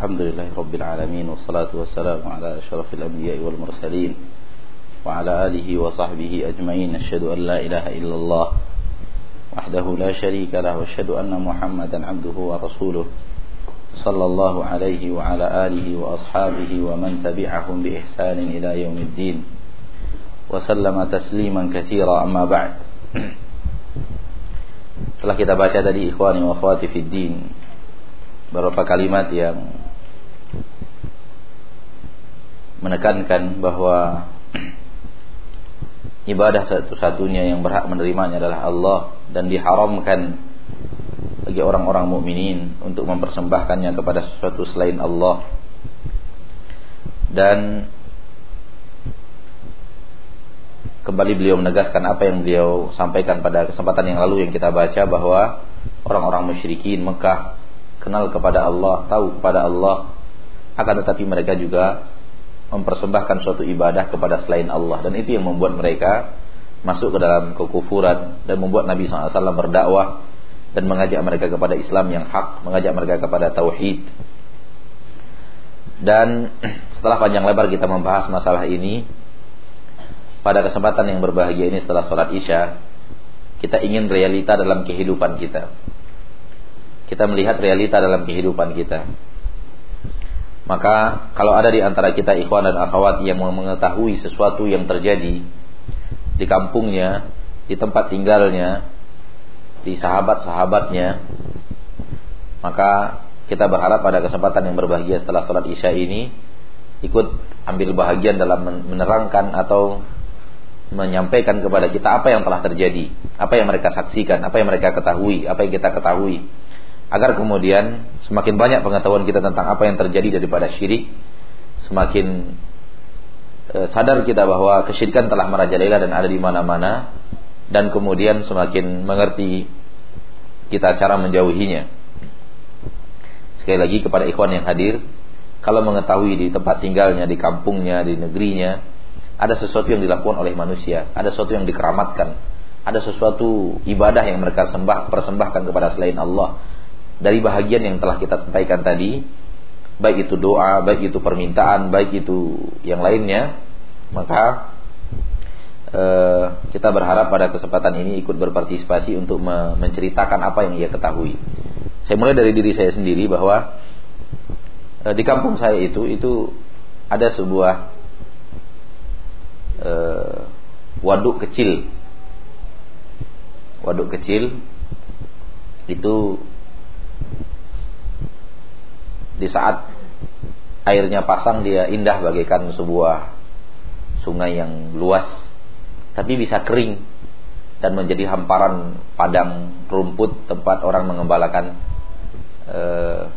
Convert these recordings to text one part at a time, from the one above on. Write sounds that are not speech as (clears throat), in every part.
الحمد لله رب العالمين والصلاة والسلام على أشرف الأنبياء والمرسلين وعلى آله وصحبه أجمعين. أشهد أن لا إله إلا الله وحده لا شريك له وأشهد أن محمدا عبده ورسوله صلى الله عليه وعلى آله وأصحابه ومن تبعهم بإحسان إلى يوم الدين. وسلم تسليما كثيرا أما بعد. Setelah kita baca tadi ikhwani wa akhwati fid din beberapa kalimat yang menekankan bahwa ibadah satu-satunya yang berhak menerimanya adalah Allah dan diharamkan bagi orang-orang mukminin untuk mempersembahkannya kepada sesuatu selain Allah. Dan kembali beliau menegaskan apa yang beliau sampaikan pada kesempatan yang lalu yang kita baca bahwa orang-orang musyrikin Mekah kenal kepada Allah, tahu kepada Allah, akan tetapi mereka juga mempersembahkan suatu ibadah kepada selain Allah. Dan itu yang membuat mereka masuk ke dalam kekufuran dan membuat Nabi SAW berdakwah dan mengajak mereka kepada Islam yang hak, mengajak mereka kepada tauhid. Dan (clears throat) setelah panjang lebar kita membahas masalah ini, pada kesempatan yang berbahagia ini setelah sholat isya kita ingin realita dalam kehidupan kita. Kita melihat realita dalam kehidupan kita maka kalau ada di antara kita ikhwan dan akhwat yang mengetahui sesuatu yang terjadi di kampungnya di tempat tinggalnya di sahabat-sahabatnya maka kita berharap pada kesempatan yang berbahagia setelah sholat isya ini ikut ambil bahagian dalam menerangkan atau menyampaikan kepada kita apa yang telah terjadi, apa yang mereka saksikan, apa yang mereka ketahui, apa yang kita ketahui. Agar kemudian semakin banyak pengetahuan kita tentang apa yang terjadi daripada syirik, semakin eh, sadar kita bahwa kesyirikan telah merajalela dan ada di mana-mana dan kemudian semakin mengerti kita cara menjauhinya. Sekali lagi kepada ikhwan yang hadir, kalau mengetahui di tempat tinggalnya, di kampungnya, di negerinya, ada sesuatu yang dilakukan oleh manusia, ada sesuatu yang dikeramatkan, ada sesuatu ibadah yang mereka sembah persembahkan kepada selain Allah. Dari bahagian yang telah kita sampaikan tadi, baik itu doa, baik itu permintaan, baik itu yang lainnya, maka eh, kita berharap pada kesempatan ini ikut berpartisipasi untuk menceritakan apa yang ia ketahui. Saya mulai dari diri saya sendiri bahwa eh, di kampung saya itu itu ada sebuah uh, waduk kecil. Waduk kecil itu di saat airnya pasang dia indah bagaikan sebuah sungai yang luas tapi bisa kering dan menjadi hamparan padang rumput tempat orang mengembalakan uh,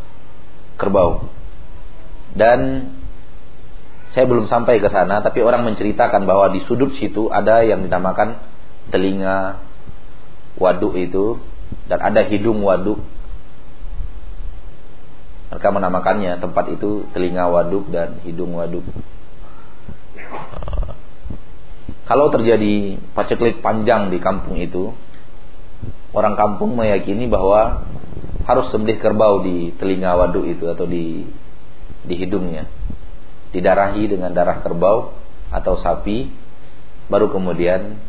kerbau dan saya belum sampai ke sana, tapi orang menceritakan bahwa di sudut situ ada yang dinamakan telinga waduk itu dan ada hidung waduk. Mereka menamakannya. Tempat itu telinga waduk dan hidung waduk. Kalau terjadi paceklik panjang di kampung itu, orang kampung meyakini bahwa harus sembelih kerbau di telinga waduk itu atau di di hidungnya. Didarahi dengan darah kerbau atau sapi baru kemudian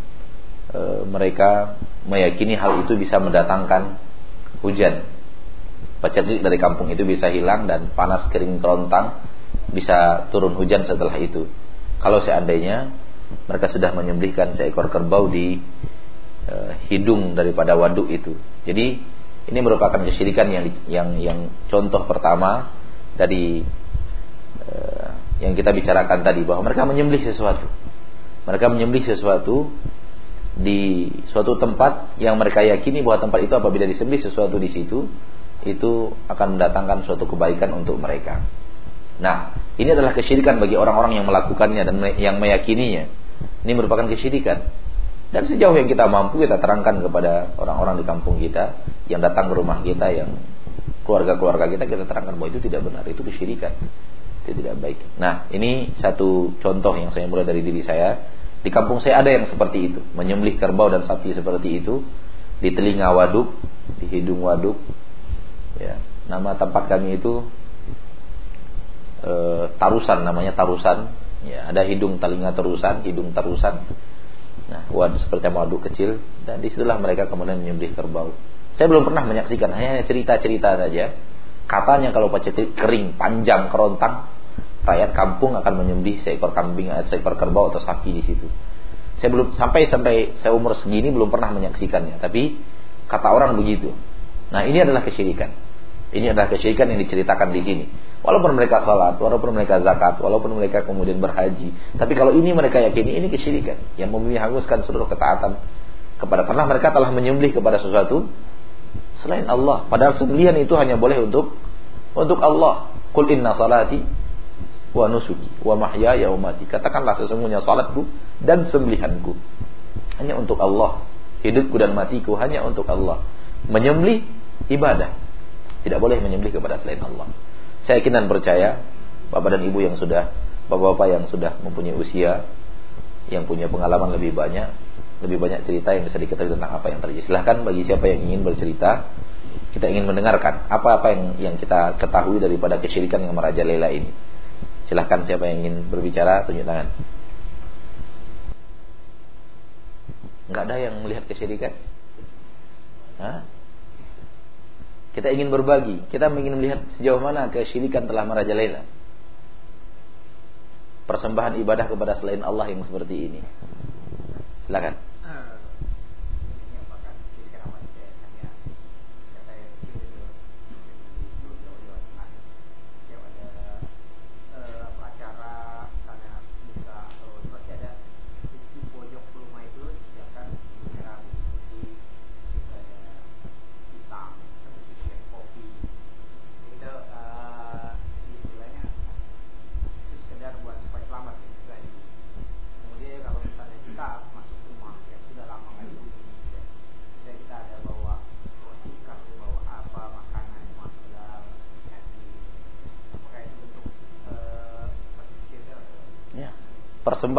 e, mereka meyakini hal itu bisa mendatangkan hujan paceklik dari kampung itu bisa hilang dan panas kering kerontang bisa turun hujan setelah itu kalau seandainya mereka sudah menyembelihkan seekor kerbau di e, hidung daripada waduk itu jadi ini merupakan kesyirikan yang yang yang contoh pertama dari e, yang kita bicarakan tadi bahwa mereka menyembelih sesuatu. Mereka menyembelih sesuatu di suatu tempat yang mereka yakini bahwa tempat itu apabila disembelih sesuatu di situ itu akan mendatangkan suatu kebaikan untuk mereka. Nah, ini adalah kesyirikan bagi orang-orang yang melakukannya dan yang meyakininya. Ini merupakan kesyirikan. Dan sejauh yang kita mampu kita terangkan kepada orang-orang di kampung kita yang datang ke rumah kita yang keluarga-keluarga kita kita terangkan bahwa itu tidak benar, itu kesyirikan itu tidak baik. Nah, ini satu contoh yang saya mulai dari diri saya. Di kampung saya ada yang seperti itu, menyembelih kerbau dan sapi seperti itu di telinga waduk, di hidung waduk. Ya, nama tempat kami itu e, tarusan namanya tarusan. Ya, ada hidung telinga terusan, hidung terusan. Nah, waduk seperti waduk kecil dan di situlah mereka kemudian menyembelih kerbau. Saya belum pernah menyaksikan, hanya cerita-cerita saja. Katanya kalau pacet kering, panjang, kerontang, rakyat kampung akan menyembelih seekor kambing, seekor kerbau atau sapi di situ. Saya belum sampai sampai saya umur segini belum pernah menyaksikannya, tapi kata orang begitu. Nah, ini adalah kesyirikan. Ini adalah kesyirikan yang diceritakan di sini. Walaupun mereka salat, walaupun mereka zakat, walaupun mereka kemudian berhaji. Tapi kalau ini mereka yakini ini kesyirikan yang menghanguskan seluruh ketaatan kepada karena mereka telah menyembelih kepada sesuatu selain Allah. Padahal sembelihan itu hanya boleh untuk untuk Allah. Qul inna salati wa nusuki wa mahyaya wa mati. Katakanlah sesungguhnya salatku dan sembelihanku hanya untuk Allah. Hidupku dan matiku hanya untuk Allah. Menyembelih ibadah. Tidak boleh menyembelih kepada selain Allah. Saya yakin dan percaya Bapak dan Ibu yang sudah Bapak-bapak yang sudah mempunyai usia Yang punya pengalaman lebih banyak Lebih banyak cerita yang bisa diketahui tentang apa yang terjadi Silahkan bagi siapa yang ingin bercerita Kita ingin mendengarkan Apa-apa yang, yang kita ketahui daripada kesyirikan yang merajalela ini Silahkan siapa yang ingin berbicara Tunjuk tangan Enggak ada yang melihat kesyirikan Hah? Kita ingin berbagi, kita ingin melihat sejauh mana kesyirikan telah merajalela. Persembahan ibadah kepada selain Allah yang seperti ini. Silakan.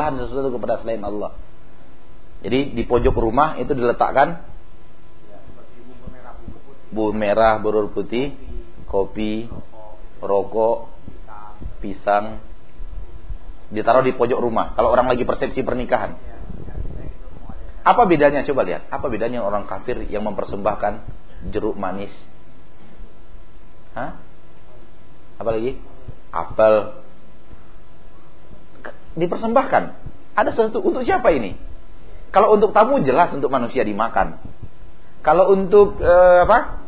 Persembahan sesuatu kepada selain Allah. Jadi di pojok rumah itu diletakkan bumbu merah, berur putih, kopi, rokok, pisang, ditaruh di pojok rumah. Kalau orang lagi persepsi pernikahan, apa bedanya? Coba lihat, apa bedanya orang kafir yang mempersembahkan jeruk manis? Hah? Apa lagi? Apel, dipersembahkan. Ada sesuatu untuk siapa ini? Kalau untuk tamu jelas untuk manusia dimakan. Kalau untuk uh, apa?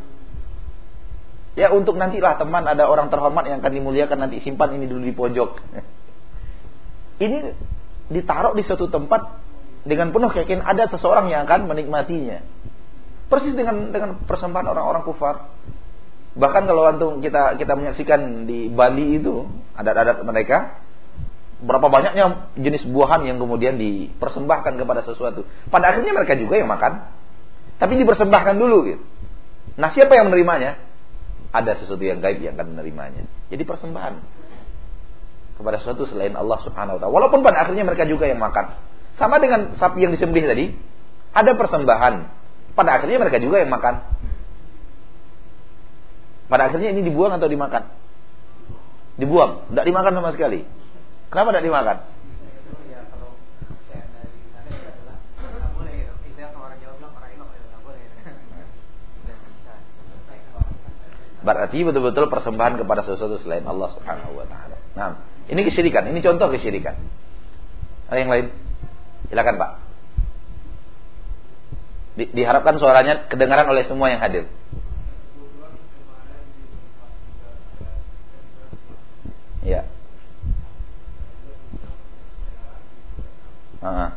Ya untuk nantilah teman ada orang terhormat yang akan dimuliakan nanti simpan ini dulu di pojok. (laughs) ini ditaruh di suatu tempat dengan penuh keyakinan ada seseorang yang akan menikmatinya. Persis dengan dengan persembahan orang-orang kufar. Bahkan kalau antum kita kita menyaksikan di Bali itu adat-adat mereka berapa banyaknya jenis buahan yang kemudian dipersembahkan kepada sesuatu. Pada akhirnya mereka juga yang makan. Tapi dipersembahkan dulu gitu. Nah, siapa yang menerimanya? Ada sesuatu yang gaib yang akan menerimanya. Jadi persembahan kepada sesuatu selain Allah Subhanahu wa taala. Walaupun pada akhirnya mereka juga yang makan. Sama dengan sapi yang disembelih tadi, ada persembahan. Pada akhirnya mereka juga yang makan. Pada akhirnya ini dibuang atau dimakan? Dibuang, tidak dimakan sama sekali. Kenapa tidak dimakan? Berarti betul-betul persembahan kepada sesuatu selain Allah Subhanahu wa taala. Nah, ini kesyirikan, ini contoh kesyirikan. Ada yang lain? Silakan, Pak. Di, diharapkan suaranya kedengaran oleh semua yang hadir. Ya. Ya.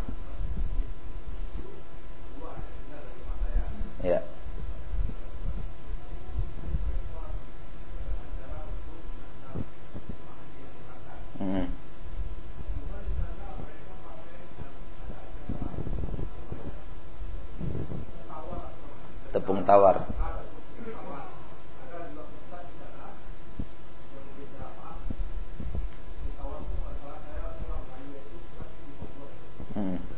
Tepung tawar. Mm.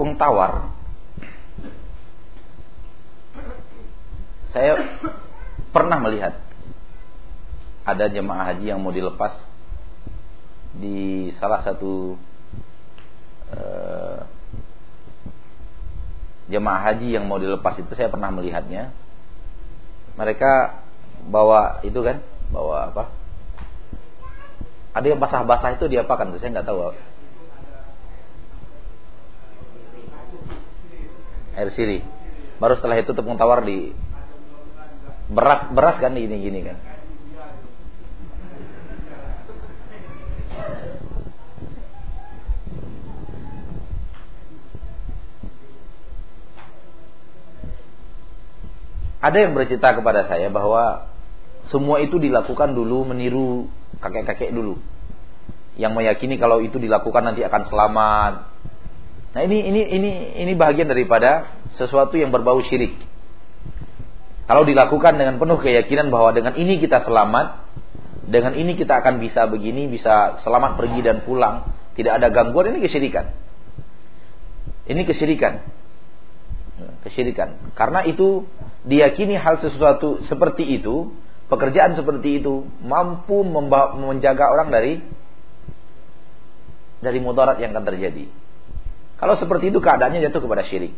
Tepung tawar. Saya pernah melihat ada jemaah haji yang mau dilepas di salah satu uh, jemaah haji yang mau dilepas itu. Saya pernah melihatnya. Mereka bawa itu kan bawa apa? Ada yang basah-basah itu diapakan saya nggak tahu air siri baru setelah itu tepung tawar di beras beras kan gini gini kan. Ada yang bercerita kepada saya bahwa semua itu dilakukan dulu meniru kakek-kakek dulu. Yang meyakini kalau itu dilakukan nanti akan selamat. Nah ini ini ini ini bagian daripada sesuatu yang berbau syirik. Kalau dilakukan dengan penuh keyakinan bahwa dengan ini kita selamat, dengan ini kita akan bisa begini, bisa selamat pergi dan pulang, tidak ada gangguan, ini kesyirikan. Ini kesyirikan. Kesyirikan. Karena itu diyakini hal sesuatu seperti itu, pekerjaan seperti itu mampu menjaga orang dari dari mudarat yang akan terjadi. Kalau seperti itu keadaannya jatuh kepada syirik.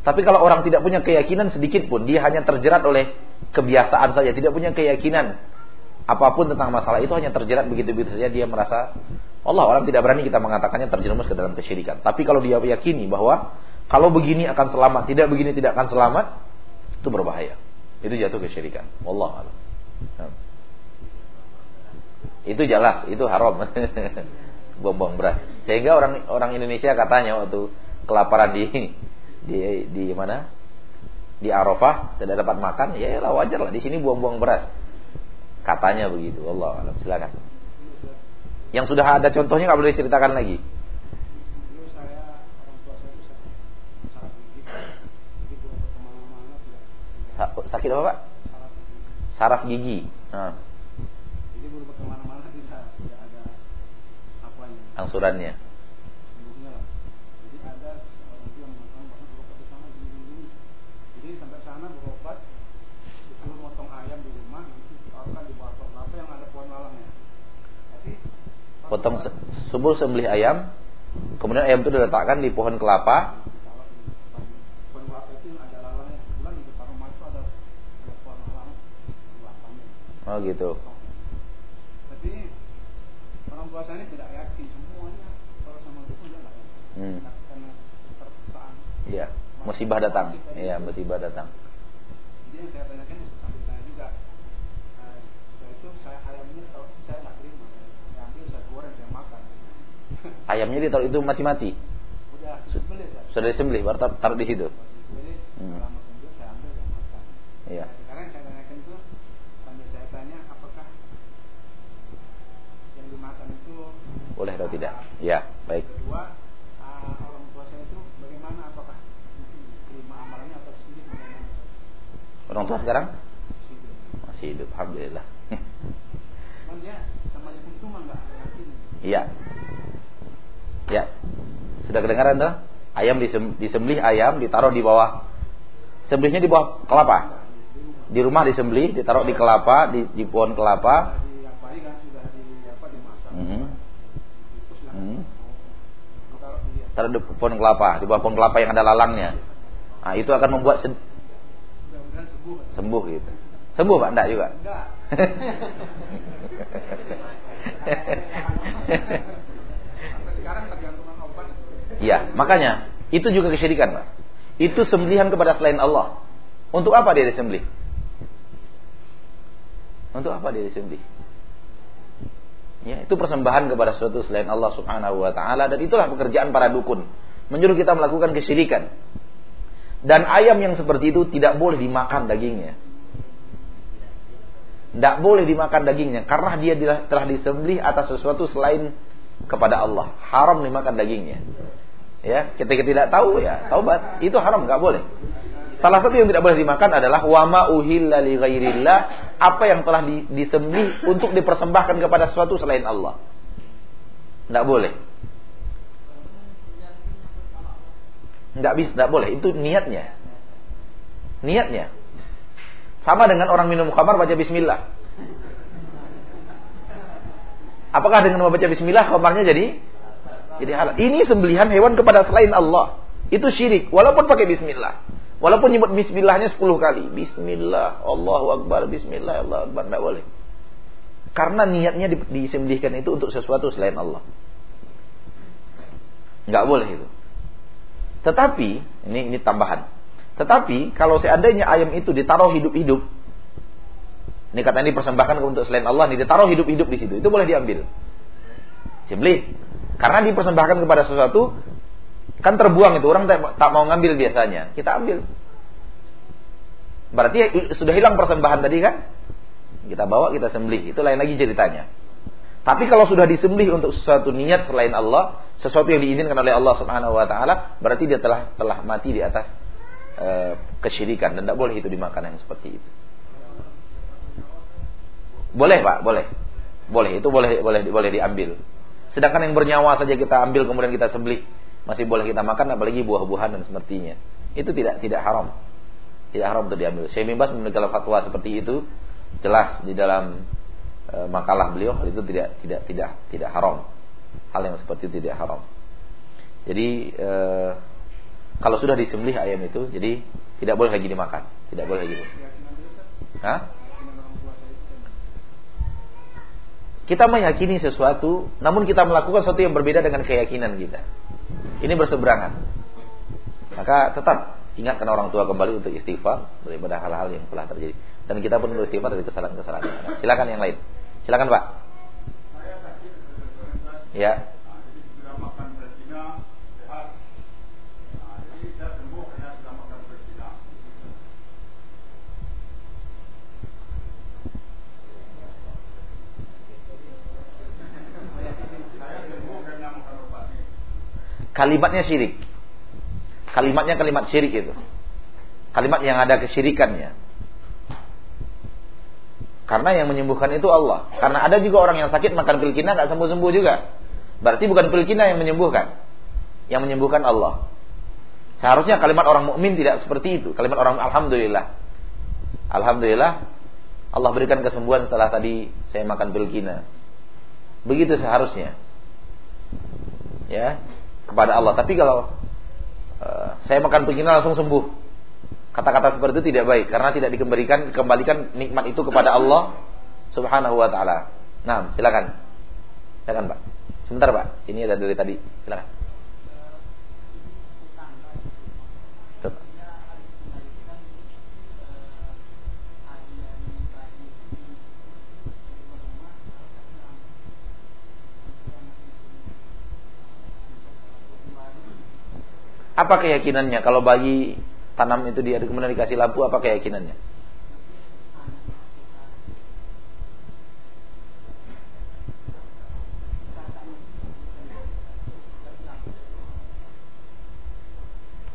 Tapi kalau orang tidak punya keyakinan sedikit pun, dia hanya terjerat oleh kebiasaan saja, tidak punya keyakinan apa pun tentang masalah itu hanya terjerat begitu-begitu saja dia merasa Allah orang tidak berani kita mengatakannya terjerumus ke dalam kesyirikan. Tapi kalau dia yakini bahwa kalau begini akan selamat, tidak begini tidak akan selamat, itu berbahaya. Itu jatuh kesyirikan. Allah alam. Itu jelas, itu haram. (laughs) Buang-buang beras. Sehingga orang orang Indonesia katanya waktu kelaparan di di di mana? Di Arafah tidak dapat makan ya lah wajar lah. Di sini buang-buang beras. Katanya begitu Allah alam silakan. Yang sudah ada contohnya nggak boleh ceritakan lagi? Sakit. Apa pak? Saraf gigi. Nah. Angsurannya potong subuh sembelih ayam, kemudian ayam itu diletakkan di pohon kelapa. Oh gitu. Jadi orang puasa ini Hmm. Iya, musibah datang. Iya, musibah datang. Jadi yang saya tanyakan ayamnya ditaruh itu mati-mati. Sudah disembelih, baru taruh, taruh di situ. Hmm. Iya. boleh atau tidak? Ya, baik. Kedua, orang puasa itu bagaimana? Apakah terima amalannya atau sendiri? Orang tua sekarang? Masih hidup, alhamdulillah. Iya. Ya. Sudah kedengaran tuh? Ayam disembelih ayam ditaruh di bawah sembelihnya di bawah kelapa. Di rumah disembelih, ditaruh di kelapa, di, di pohon kelapa. Hmm. Hmm. Taruh di pohon kelapa, di bawah pohon kelapa yang ada lalangnya. Nah, itu akan membuat sembuh gitu. Sembuh Pak? Enggak juga. Enggak. (laughs) Iya, makanya itu juga kesyirikan, Pak. Itu sembelihan kepada selain Allah. Untuk apa dia disembelih? Untuk apa dia disembelih? Ya, itu persembahan kepada suatu selain Allah Subhanahu wa taala dan itulah pekerjaan para dukun, menyuruh kita melakukan kesyirikan. Dan ayam yang seperti itu tidak boleh dimakan dagingnya. Tidak boleh dimakan dagingnya karena dia telah disembelih atas sesuatu selain kepada Allah. Haram dimakan dagingnya. Ya, ketika tidak tahu ya taubat, itu haram nggak boleh. Salah satu yang tidak boleh dimakan adalah wama ghairillah, apa yang telah disembelih untuk dipersembahkan kepada sesuatu selain Allah. Tidak boleh. Enggak bisa, enggak boleh. Itu niatnya. Niatnya. Sama dengan orang minum khamar baca bismillah. Apakah dengan membaca bismillah khamarnya jadi jadi halal? Ini sembelihan hewan kepada selain Allah. Itu syirik walaupun pakai bismillah. Walaupun nyebut bismillahnya 10 kali. Bismillah, Allahu Akbar, bismillah, Allah Akbar. Tidak boleh. Karena niatnya disembelihkan itu untuk sesuatu selain Allah. Nggak boleh itu. Tetapi, ini ini tambahan. Tetapi, kalau seandainya ayam itu ditaruh hidup-hidup, ini kata ini persembahkan untuk selain Allah, ini ditaruh hidup-hidup di situ, itu boleh diambil. Sembelih. Karena dipersembahkan kepada sesuatu Kan terbuang itu orang tak, mau ngambil biasanya. Kita ambil. Berarti sudah hilang persembahan tadi kan? Kita bawa, kita sembelih. Itu lain lagi ceritanya. Tapi kalau sudah disembelih untuk sesuatu niat selain Allah, sesuatu yang diizinkan oleh Allah Subhanahu wa taala, berarti dia telah telah mati di atas e, kesyirikan dan tidak boleh itu dimakan yang seperti itu. Boleh, Pak, boleh. Boleh, itu boleh boleh boleh diambil. Sedangkan yang bernyawa saja kita ambil kemudian kita sembelih masih boleh kita makan apalagi buah-buahan dan sepertinya. Itu tidak tidak haram. Tidak haram untuk diambil. Syekh Mimbas memberikan fatwa seperti itu jelas di dalam makalah beliau hal itu tidak tidak tidak tidak haram. Hal yang seperti itu tidak haram. Jadi e, kalau sudah disembelih ayam itu jadi tidak boleh lagi dimakan, tidak boleh lagi. Hah? Kita meyakini sesuatu, namun kita melakukan sesuatu yang berbeda dengan keyakinan kita. Ini berseberangan. Maka tetap ingatkan orang tua kembali untuk istighfar daripada hal-hal yang telah terjadi. Dan kita pun untuk istighfar dari kesalahan-kesalahan. Silakan yang lain. Silakan Pak. Ya. kalimatnya syirik. Kalimatnya kalimat syirik itu. Kalimat yang ada kesyirikannya. Karena yang menyembuhkan itu Allah. Karena ada juga orang yang sakit makan pil kina nggak sembuh-sembuh juga. Berarti bukan pil kina yang menyembuhkan. Yang menyembuhkan Allah. Seharusnya kalimat orang mukmin tidak seperti itu. Kalimat orang alhamdulillah. Alhamdulillah Allah berikan kesembuhan setelah tadi saya makan pil kina. Begitu seharusnya. Ya, kepada Allah. Tapi kalau uh, saya makan begini langsung sembuh, kata-kata seperti itu tidak baik karena tidak dikembalikan dikembalikan nikmat itu kepada Allah Subhanahu wa taala. Nah, silakan. Silakan, Pak. Sebentar, Pak. Ini ada dari tadi. Silakan. Apa keyakinannya kalau bayi tanam itu dia kemudian dikasih lampu apa keyakinannya?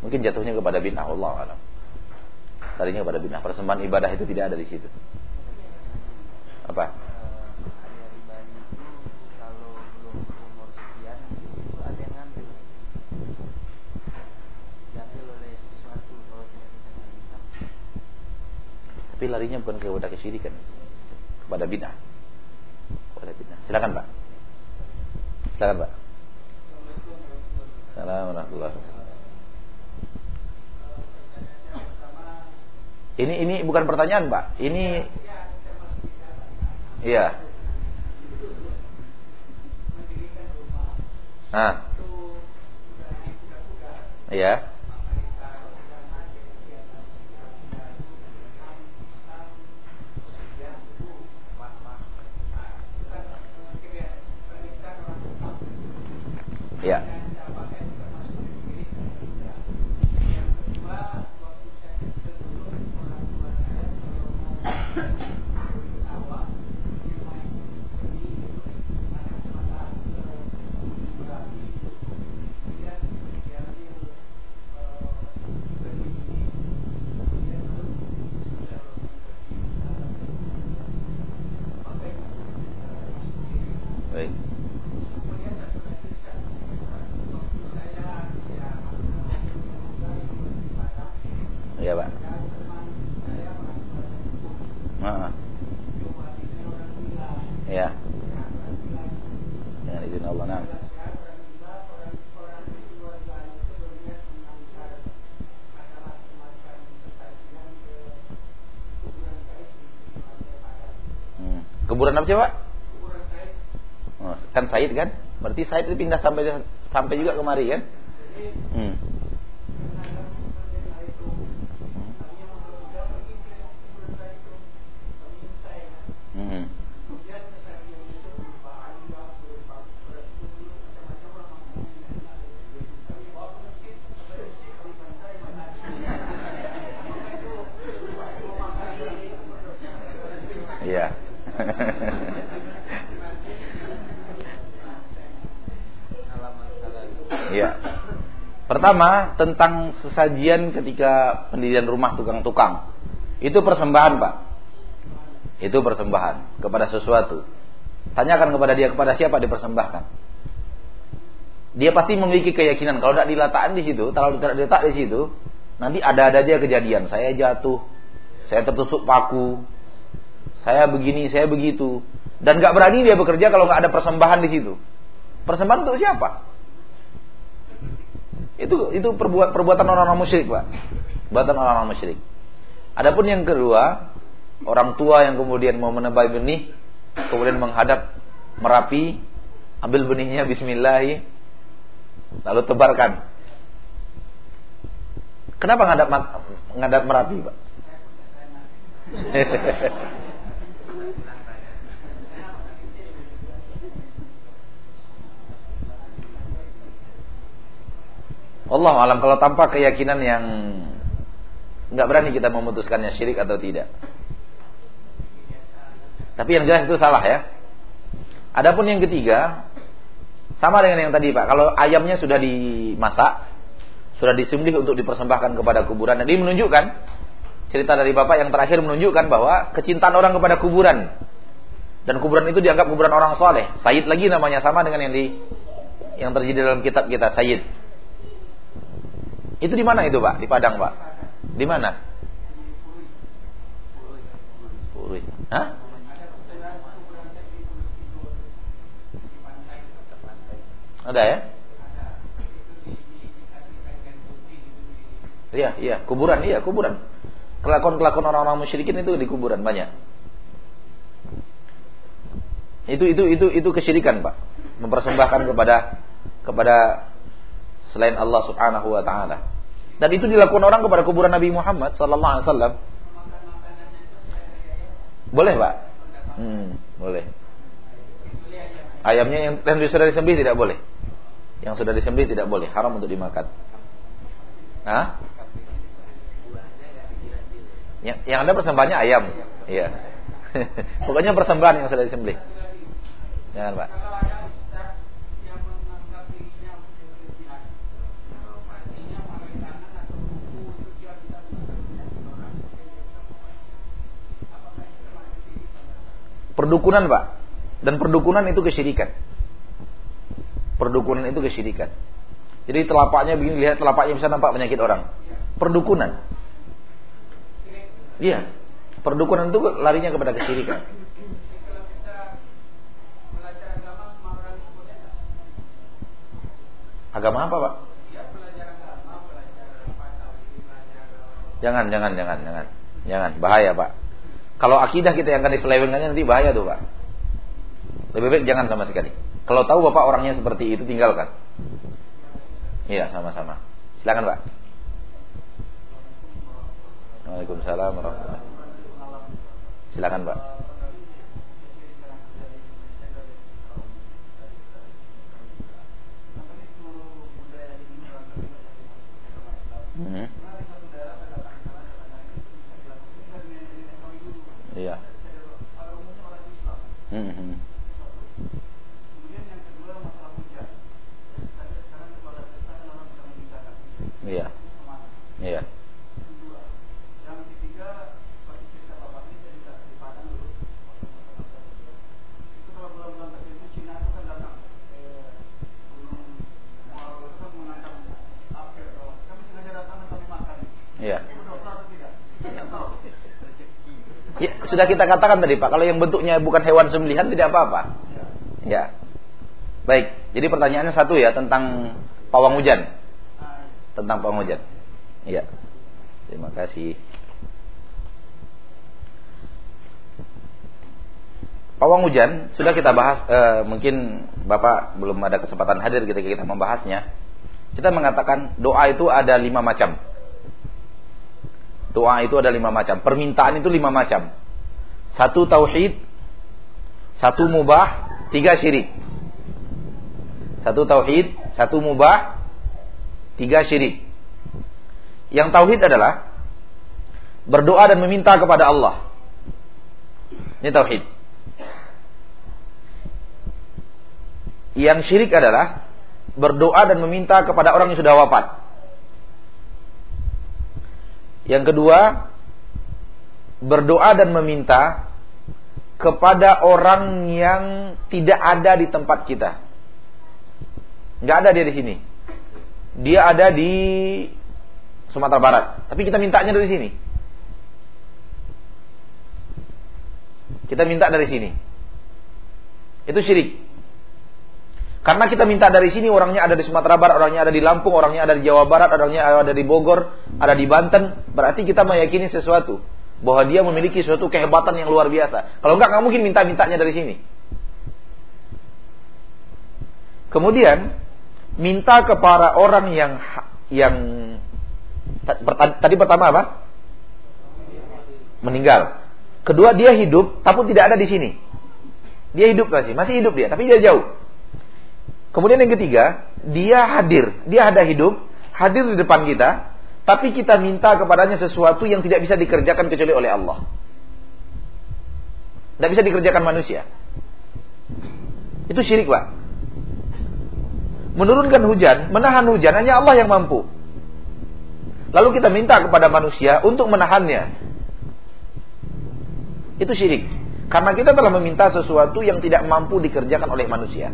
Mungkin jatuhnya kepada bid'ah Allah alam. Tadinya kepada bid'ah. Persembahan ibadah itu tidak ada di situ. Larinya bukan kepada kesyirikan, kepada bid'ah. Kepada bid'ah. Silakan, Pak. Silakan, Pak. Assalamualaikum Ini ini bukan pertanyaan, Pak. Ini Iya. Nah. Iya. Kuburan apa coba? Oh, kan Said kan? Berarti Said itu pindah sampai sampai juga kemari kan? Hmm. Hmm. Iya. Iya. Pertama, tentang sesajian ketika pendirian rumah tukang-tukang. Itu persembahan, Pak. Itu persembahan kepada sesuatu. Tanyakan kepada dia kepada siapa dipersembahkan. Dia pasti memiliki keyakinan kalau tidak diletakkan di situ, kalau tidak diletak di situ, nanti ada-ada aja kejadian. Saya jatuh, saya tertusuk paku, saya begini, saya begitu. Dan gak berani dia bekerja kalau nggak ada persembahan di situ. Persembahan untuk siapa? Itu itu perbuat perbuatan orang-orang musyrik, Pak. Perbuatan orang-orang musyrik. Adapun yang kedua, orang tua yang kemudian mau menebang benih, kemudian menghadap Merapi, ambil benihnya bismillah, lalu tebarkan. Kenapa ngadap ngadap Merapi, Pak? (laughs) Allah alam kalau tanpa keyakinan yang nggak berani kita memutuskannya syirik atau tidak. Tapi yang jelas itu salah ya. Adapun yang ketiga sama dengan yang tadi Pak. Kalau ayamnya sudah dimasak, sudah disembelih untuk dipersembahkan kepada kuburan. Jadi menunjukkan cerita dari Bapak yang terakhir menunjukkan bahwa kecintaan orang kepada kuburan dan kuburan itu dianggap kuburan orang soleh. Sayyid lagi namanya sama dengan yang di yang terjadi dalam kitab kita Sayyid. Itu di mana itu Pak? Di Padang Pak? Di mana? Puri. Hah? Ada ya? Iya, iya, kuburan, iya, kuburan. Kelakuan-kelakuan orang-orang musyrikin itu di kuburan banyak. Itu itu itu itu kesyirikan, Pak. Mempersembahkan kepada kepada selain Allah Subhanahu wa taala. Dan itu dilakukan orang kepada kuburan Nabi Muhammad sallallahu alaihi wasallam. Boleh, Pak? Hmm, boleh. Ayamnya yang, yang sudah disembelih tidak boleh. Yang sudah disembelih tidak boleh, haram untuk dimakan. Hah? Yang, yang ada persembahannya ayam. Iya. (laughs) Pokoknya persembahan yang sudah disembelih. Jangan, Pak. Perdukunan Pak. Dan perdukunan itu kesyirikan. Perdukunan itu kesyirikan. Jadi telapaknya begini, lihat telapaknya bisa nampak penyakit orang. Perdukunan. Iya. Perdukunan itu larinya kepada kesyirikan. Agama apa, Pak? Jangan, jangan, jangan, jangan. Jangan, bahaya, Pak. Kalau akidah kita yang akan diselewengkannya nanti bahaya tuh Pak. Lebih baik jangan sama sekali. Kalau tahu Bapak orangnya seperti itu tinggalkan. Iya, sama-sama. Silakan Pak. Waalaikumsalam warahmatullahi Silakan Pak. Hmm. Iya. Hmm, hmm. Iya. Iya. Iya. Ya, sudah kita katakan tadi Pak, kalau yang bentuknya bukan hewan sembelihan tidak apa-apa. Ya. Baik, jadi pertanyaannya satu ya tentang pawang hujan. Tentang pawang hujan. Iya. Terima kasih. Pawang hujan sudah kita bahas e, mungkin Bapak belum ada kesempatan hadir ketika kita membahasnya. Kita mengatakan doa itu ada lima macam. Doa itu ada lima macam. Permintaan itu lima macam. Satu tauhid, satu mubah, tiga syirik. Satu tauhid, satu mubah, tiga syirik. Yang tauhid adalah berdoa dan meminta kepada Allah. Ini tauhid. Yang syirik adalah berdoa dan meminta kepada orang yang sudah wafat. Yang kedua, berdoa dan meminta kepada orang yang tidak ada di tempat kita. Nggak ada dia di sini. Dia ada di Sumatera Barat. Tapi kita mintanya dari sini. Kita minta dari sini. Itu syirik. Karena kita minta dari sini orangnya ada di Sumatera Barat, orangnya ada di Lampung, orangnya ada di Jawa Barat, orangnya ada di Bogor, ada di Banten, berarti kita meyakini sesuatu bahwa dia memiliki suatu kehebatan yang luar biasa. Kalau enggak nggak mungkin minta-mintanya dari sini. Kemudian minta kepada orang yang yang tadi pertama apa? Meninggal. Kedua dia hidup tapi tidak ada di sini. Dia hidup masih, masih hidup dia, tapi dia jauh. Kemudian yang ketiga, dia hadir, dia ada hidup, hadir di depan kita, tapi kita minta kepadanya sesuatu yang tidak bisa dikerjakan kecuali oleh Allah. Tidak bisa dikerjakan manusia. Itu syirik, Pak. Menurunkan hujan, menahan hujan hanya Allah yang mampu. Lalu kita minta kepada manusia untuk menahannya. Itu syirik. Karena kita telah meminta sesuatu yang tidak mampu dikerjakan oleh manusia.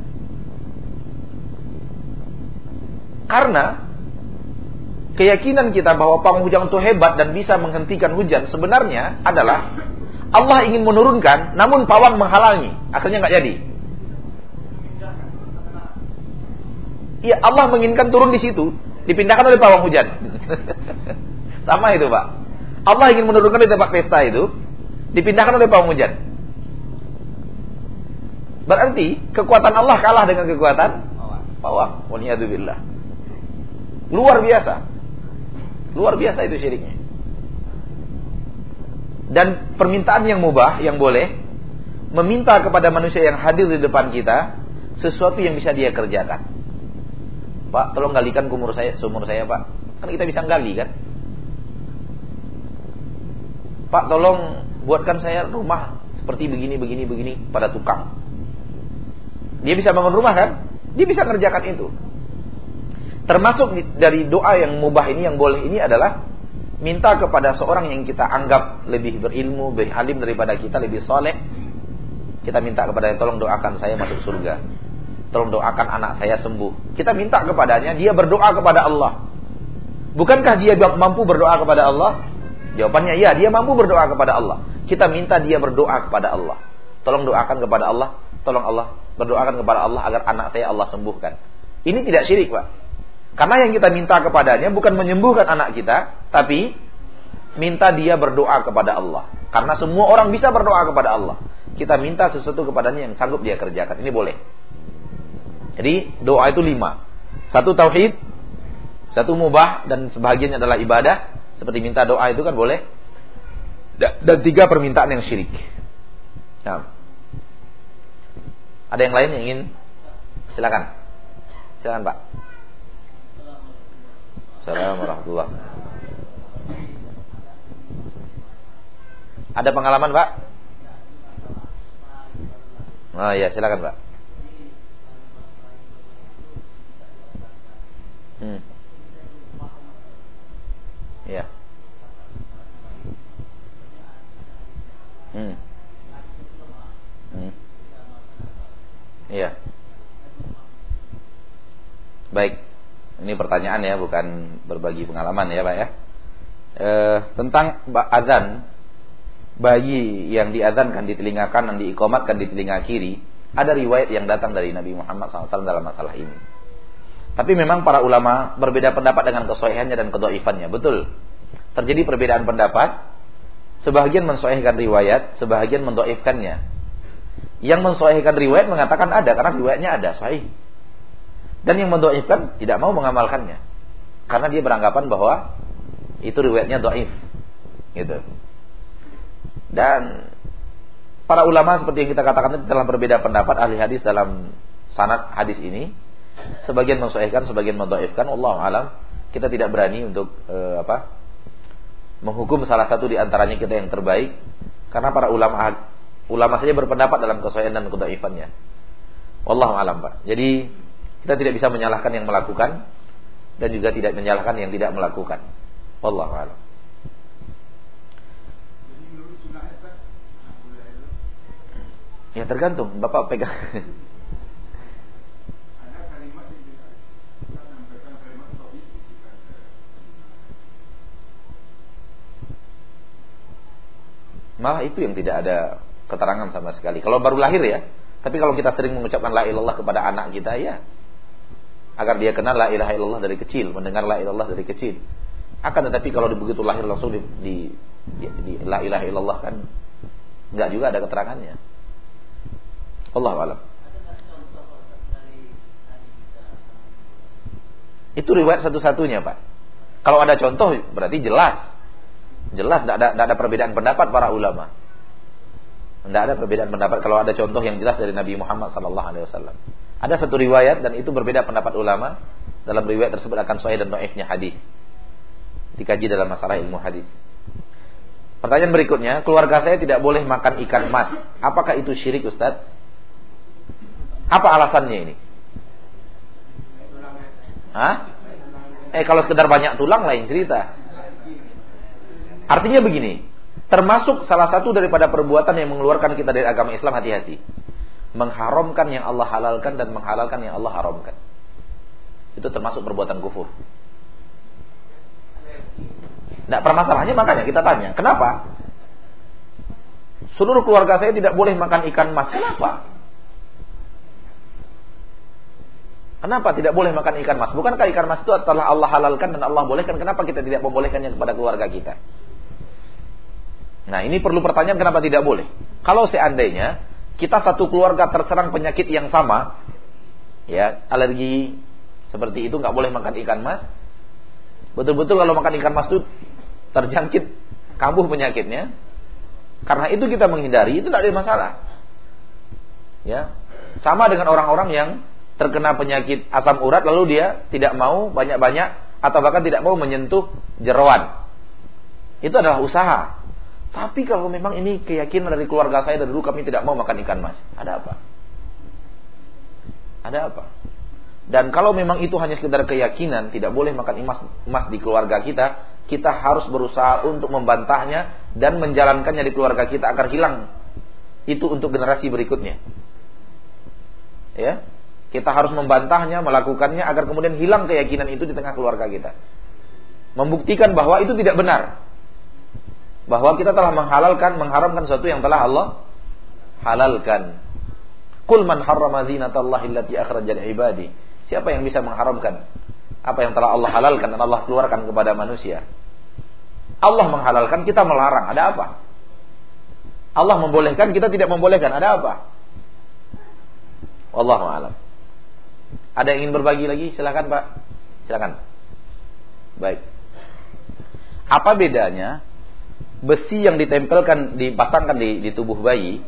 Karena keyakinan kita bahwa penghujan itu hebat dan bisa menghentikan hujan sebenarnya adalah Allah ingin menurunkan namun pawang menghalangi. Akhirnya nggak jadi. Iya, Allah menginginkan turun di situ, dipindahkan oleh pawang hujan. (laughs) Sama itu, Pak. Allah ingin menurunkan di tempat pesta itu, dipindahkan oleh pawang hujan. Berarti kekuatan Allah kalah dengan kekuatan pawang. Waliyadzubillah. Luar biasa. Luar biasa itu syiriknya. Dan permintaan yang mubah, yang boleh, meminta kepada manusia yang hadir di depan kita, sesuatu yang bisa dia kerjakan. Pak, tolong galikan kumur saya, sumur saya, Pak. Kan kita bisa gali, kan? Pak, tolong buatkan saya rumah seperti begini, begini, begini pada tukang. Dia bisa bangun rumah, kan? Dia bisa kerjakan itu. Termasuk dari doa yang mubah ini yang boleh ini adalah minta kepada seorang yang kita anggap lebih berilmu, lebih halim daripada kita, lebih soleh. Kita minta kepada dia, tolong doakan saya masuk surga. Tolong doakan anak saya sembuh. Kita minta kepadanya, dia berdoa kepada Allah. Bukankah dia mampu berdoa kepada Allah? Jawabannya ya, dia mampu berdoa kepada Allah. Kita minta dia berdoa kepada Allah. Tolong doakan kepada Allah, tolong Allah berdoakan kepada Allah agar anak saya Allah sembuhkan. Ini tidak syirik, Pak. Karena yang kita minta kepadanya bukan menyembuhkan anak kita, tapi minta dia berdoa kepada Allah. Karena semua orang bisa berdoa kepada Allah. Kita minta sesuatu kepadanya yang sanggup dia kerjakan. Ini boleh. Jadi doa itu lima. Satu tauhid, satu mubah dan sebagiannya adalah ibadah. Seperti minta doa itu kan boleh. Dan tiga permintaan yang syirik. Nah. Ada yang lain yang ingin? Silakan. Silakan Pak. Assalamualaikum warahmatullahi Ada pengalaman Pak? Oh ya silakan Pak. Hmm. Ya. Hmm. Hmm. Iya. Baik. Ini pertanyaan ya, bukan berbagi pengalaman ya Pak ya. E, tentang azan bayi yang diazankan di telinga kanan diikomatkan di telinga kiri, ada riwayat yang datang dari Nabi Muhammad SAW dalam masalah ini. Tapi memang para ulama berbeda pendapat dengan kesohihannya dan kedoifannya. Betul. Terjadi perbedaan pendapat. Sebagian mensohihkan riwayat, sebagian mendoifkannya. Yang mensohihkan riwayat mengatakan ada karena riwayatnya ada, sahih. Dan yang mendoifkan tidak mau mengamalkannya. Karena dia beranggapan bahwa itu riwayatnya doif. Gitu. Dan para ulama seperti yang kita katakan telah berbeda pendapat ahli hadis dalam sanad hadis ini sebagian mensoehkan, sebagian mendoifkan. Allah alam, kita tidak berani untuk e, apa menghukum salah satu di antaranya kita yang terbaik, karena para ulama ulama saja berpendapat dalam kesoehan dan kedoifannya. Allah alam pak. Jadi kita tidak bisa menyalahkan yang melakukan dan juga tidak menyalahkan yang tidak melakukan. Allah alam. Ya tergantung, Bapak pegang. Malah itu yang tidak ada keterangan sama sekali. Kalau baru lahir ya. Tapi kalau kita sering mengucapkan la ilallah kepada anak kita ya. Agar dia kenal la ilaha illallah dari kecil. Mendengar la ilallah dari kecil. Akan tetapi kalau begitu lahir langsung di, di, di, di la ilaha illallah kan. Enggak juga ada keterangannya. Allah alam. Itu riwayat satu-satunya Pak. Kalau ada contoh berarti jelas. Jelas tidak ada, tidak ada perbedaan pendapat para ulama. Tidak ada perbedaan pendapat kalau ada contoh yang jelas dari Nabi Muhammad Wasallam. Ada satu riwayat dan itu berbeda pendapat ulama dalam riwayat tersebut akan sahih dan dhaifnya hadis. Dikaji dalam masalah ilmu hadis. Pertanyaan berikutnya, keluarga saya tidak boleh makan ikan mas. Apakah itu syirik Ustaz? Apa alasannya ini? Hah? Eh kalau sekedar banyak tulang lain cerita. Artinya begini, termasuk salah satu daripada perbuatan yang mengeluarkan kita dari agama Islam hati-hati. Mengharamkan yang Allah halalkan dan menghalalkan yang Allah haramkan. Itu termasuk perbuatan kufur. Nah, permasalahannya makanya kita tanya, kenapa? Seluruh keluarga saya tidak boleh makan ikan mas. Kenapa? Kenapa tidak boleh makan ikan mas? Bukankah ikan mas itu adalah Allah halalkan dan Allah bolehkan? Kenapa kita tidak membolehkannya kepada keluarga kita? Nah ini perlu pertanyaan kenapa tidak boleh. Kalau seandainya kita satu keluarga terserang penyakit yang sama, ya alergi seperti itu nggak boleh makan ikan mas. Betul-betul kalau makan ikan mas itu terjangkit kambuh penyakitnya. Karena itu kita menghindari itu tidak ada masalah. Ya, sama dengan orang-orang yang terkena penyakit asam urat lalu dia tidak mau banyak-banyak atau bahkan tidak mau menyentuh jeroan. Itu adalah usaha. Tapi kalau memang ini keyakinan dari keluarga saya dari dulu kami tidak mau makan ikan mas, ada apa? Ada apa? Dan kalau memang itu hanya sekedar keyakinan, tidak boleh makan emas, emas di keluarga kita, kita harus berusaha untuk membantahnya dan menjalankannya di keluarga kita agar hilang itu untuk generasi berikutnya. Ya, kita harus membantahnya, melakukannya agar kemudian hilang keyakinan itu di tengah keluarga kita. Membuktikan bahwa itu tidak benar bahwa kita telah menghalalkan, mengharamkan sesuatu yang telah Allah halalkan. Kul man harrama zinatallahi allati akhrajal ibadi. Siapa yang bisa mengharamkan apa yang telah Allah halalkan dan Allah keluarkan kepada manusia? Allah menghalalkan, kita melarang. Ada apa? Allah membolehkan, kita tidak membolehkan. Ada apa? Wallahu a'lam. Ada yang ingin berbagi lagi? Silakan, Pak. Silakan. Baik. Apa bedanya besi yang ditempelkan dipasangkan di, di tubuh bayi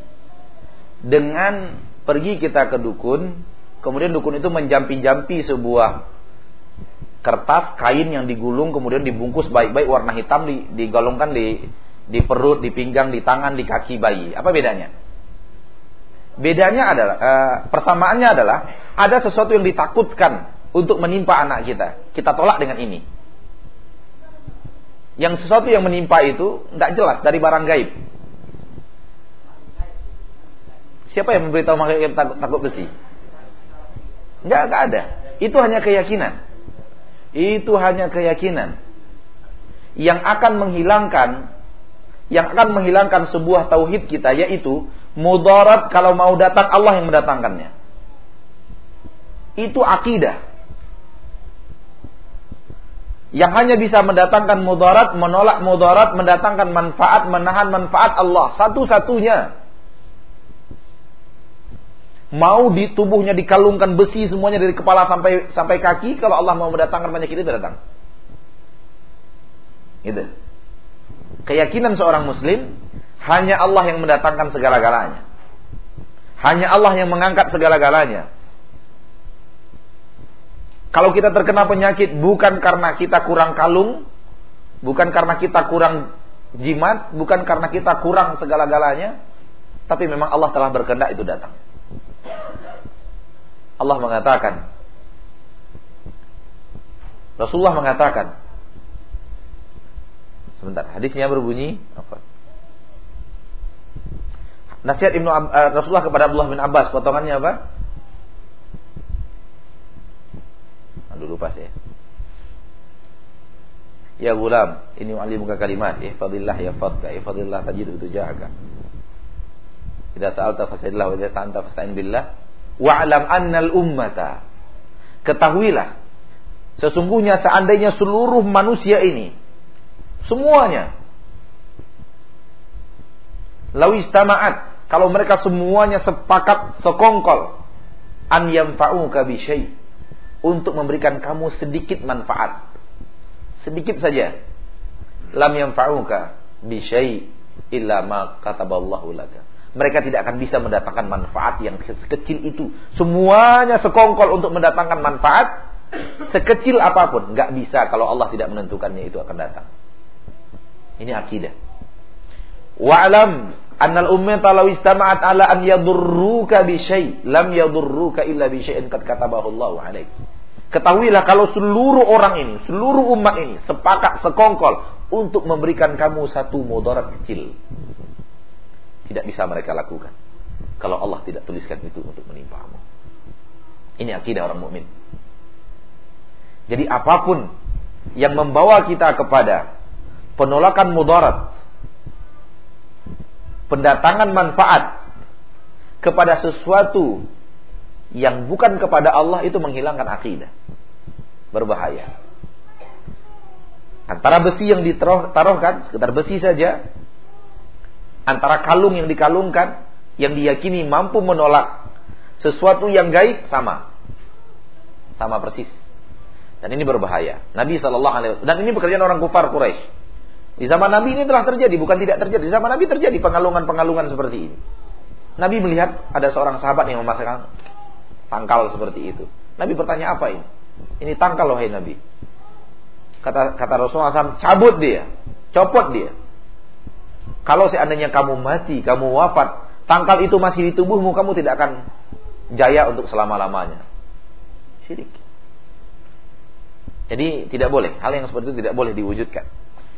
dengan pergi kita ke dukun kemudian dukun itu menjampi-jampi sebuah kertas kain yang digulung kemudian dibungkus baik-baik warna hitam di, digolongkan di di perut, di pinggang, di tangan, di kaki bayi. Apa bedanya? Bedanya adalah e, persamaannya adalah ada sesuatu yang ditakutkan untuk menimpa anak kita. Kita tolak dengan ini yang sesuatu yang menimpa itu tidak jelas dari barang gaib. Siapa yang memberitahu makhluk takut, takut besi? Enggak ada. Itu hanya keyakinan. Itu hanya keyakinan yang akan menghilangkan yang akan menghilangkan sebuah tauhid kita yaitu mudarat kalau mau datang Allah yang mendatangkannya. Itu akidah. Yang hanya bisa mendatangkan mudarat, menolak mudarat, mendatangkan manfaat, menahan manfaat Allah. Satu-satunya. Mau di tubuhnya dikalungkan besi semuanya dari kepala sampai sampai kaki, kalau Allah mau mendatangkan penyakit itu datang. Gitu. Keyakinan seorang muslim hanya Allah yang mendatangkan segala-galanya. Hanya Allah yang mengangkat segala-galanya. Kalau kita terkena penyakit bukan karena kita kurang kalung, bukan karena kita kurang jimat, bukan karena kita kurang segala-galanya, tapi memang Allah telah berkehendak itu datang. Allah mengatakan Rasulullah mengatakan Sebentar, hadisnya berbunyi apa? Nasihat Ibnu uh, Rasulullah kepada Abdullah bin Abbas, potongannya apa? Aduh lupa saya. Ya gulam, ini muka kalimat, ihfadillah ya fadka, ihfadillah tajid tujahaka. Idza sa'alta fas'alillah wa idza sta'anta fasta'in billah. Wa'lam annal ummata. Ketahuilah sesungguhnya seandainya seluruh manusia ini Semuanya. Lawis tama'at. Kalau mereka semuanya sepakat, sekongkol. An yamfa'uka bisyai. Untuk memberikan kamu sedikit manfaat. Sedikit saja. Lam yamfa'uka bisyai. Illa ma kataballahu laka. Mereka tidak akan bisa mendatangkan manfaat yang sekecil itu. Semuanya sekongkol untuk mendatangkan manfaat. Sekecil apa pun. Nggak bisa kalau Allah tidak menentukannya itu akan datang. Ini akidah. Wa'lam annal ummata law istama'at ala an yadurruka bi syai' lam yadurruka illa bi syai'in qad katabahu Allah 'alaik. Ketahuilah kalau seluruh orang ini, seluruh umat ini sepakat sekongkol untuk memberikan kamu satu mudarat kecil. Tidak bisa mereka lakukan kalau Allah tidak tuliskan itu untuk menimpamu. Ini akidah orang mukmin. Jadi apa pun yang membawa kita kepada penolakan mudarat, pendatangan manfaat kepada sesuatu yang bukan kepada Allah itu menghilangkan akidah. Berbahaya. Antara besi yang ditaruhkan, sekitar besi saja, antara kalung yang dikalungkan, yang diyakini mampu menolak sesuatu yang gaib sama. Sama persis. Dan ini berbahaya. Nabi Wasallam dan ini pekerjaan orang kufar Quraisy. Di zaman Nabi ini telah terjadi, bukan tidak terjadi. Di zaman Nabi terjadi pengalungan-pengalungan seperti ini. Nabi melihat ada seorang sahabat yang memasakkan tangkal seperti itu. Nabi bertanya apa ini? Ini tangkal wahai Nabi. Kata kata Rasulullah SAW, cabut dia, copot dia. Kalau seandainya kamu mati, kamu wafat, tangkal itu masih di tubuhmu, kamu tidak akan jaya untuk selama-lamanya. Jadi tidak boleh, hal yang seperti itu tidak boleh diwujudkan.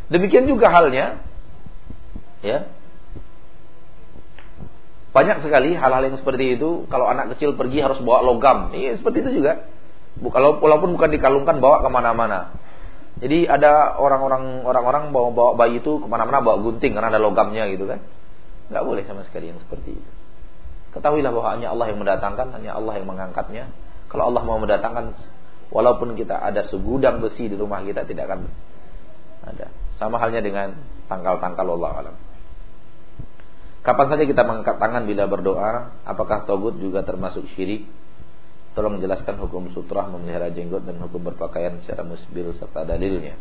Demikian juga halnya ya. Banyak sekali hal-hal yang seperti itu kalau anak kecil pergi harus bawa logam. Iya, seperti itu juga. Kalau walaupun bukan dikalungkan bawa ke mana-mana. Jadi ada orang-orang orang-orang bawa bawa bayi itu ke mana-mana bawa gunting karena ada logamnya gitu kan. Nggak boleh sama sekali yang seperti itu. Ketahuilah bahwa hanya Allah yang mendatangkan, hanya Allah yang mengangkatnya. Kalau Allah mau mendatangkan, walaupun kita ada segudang besi di rumah kita tidak akan ada. Sama halnya dengan tangkal-tangkal Allah alam. Kapan saja kita mengangkat tangan bila berdoa, apakah togut juga termasuk syirik? Tolong jelaskan hukum sutrah memelihara jenggot dan hukum berpakaian secara musbil serta dalilnya.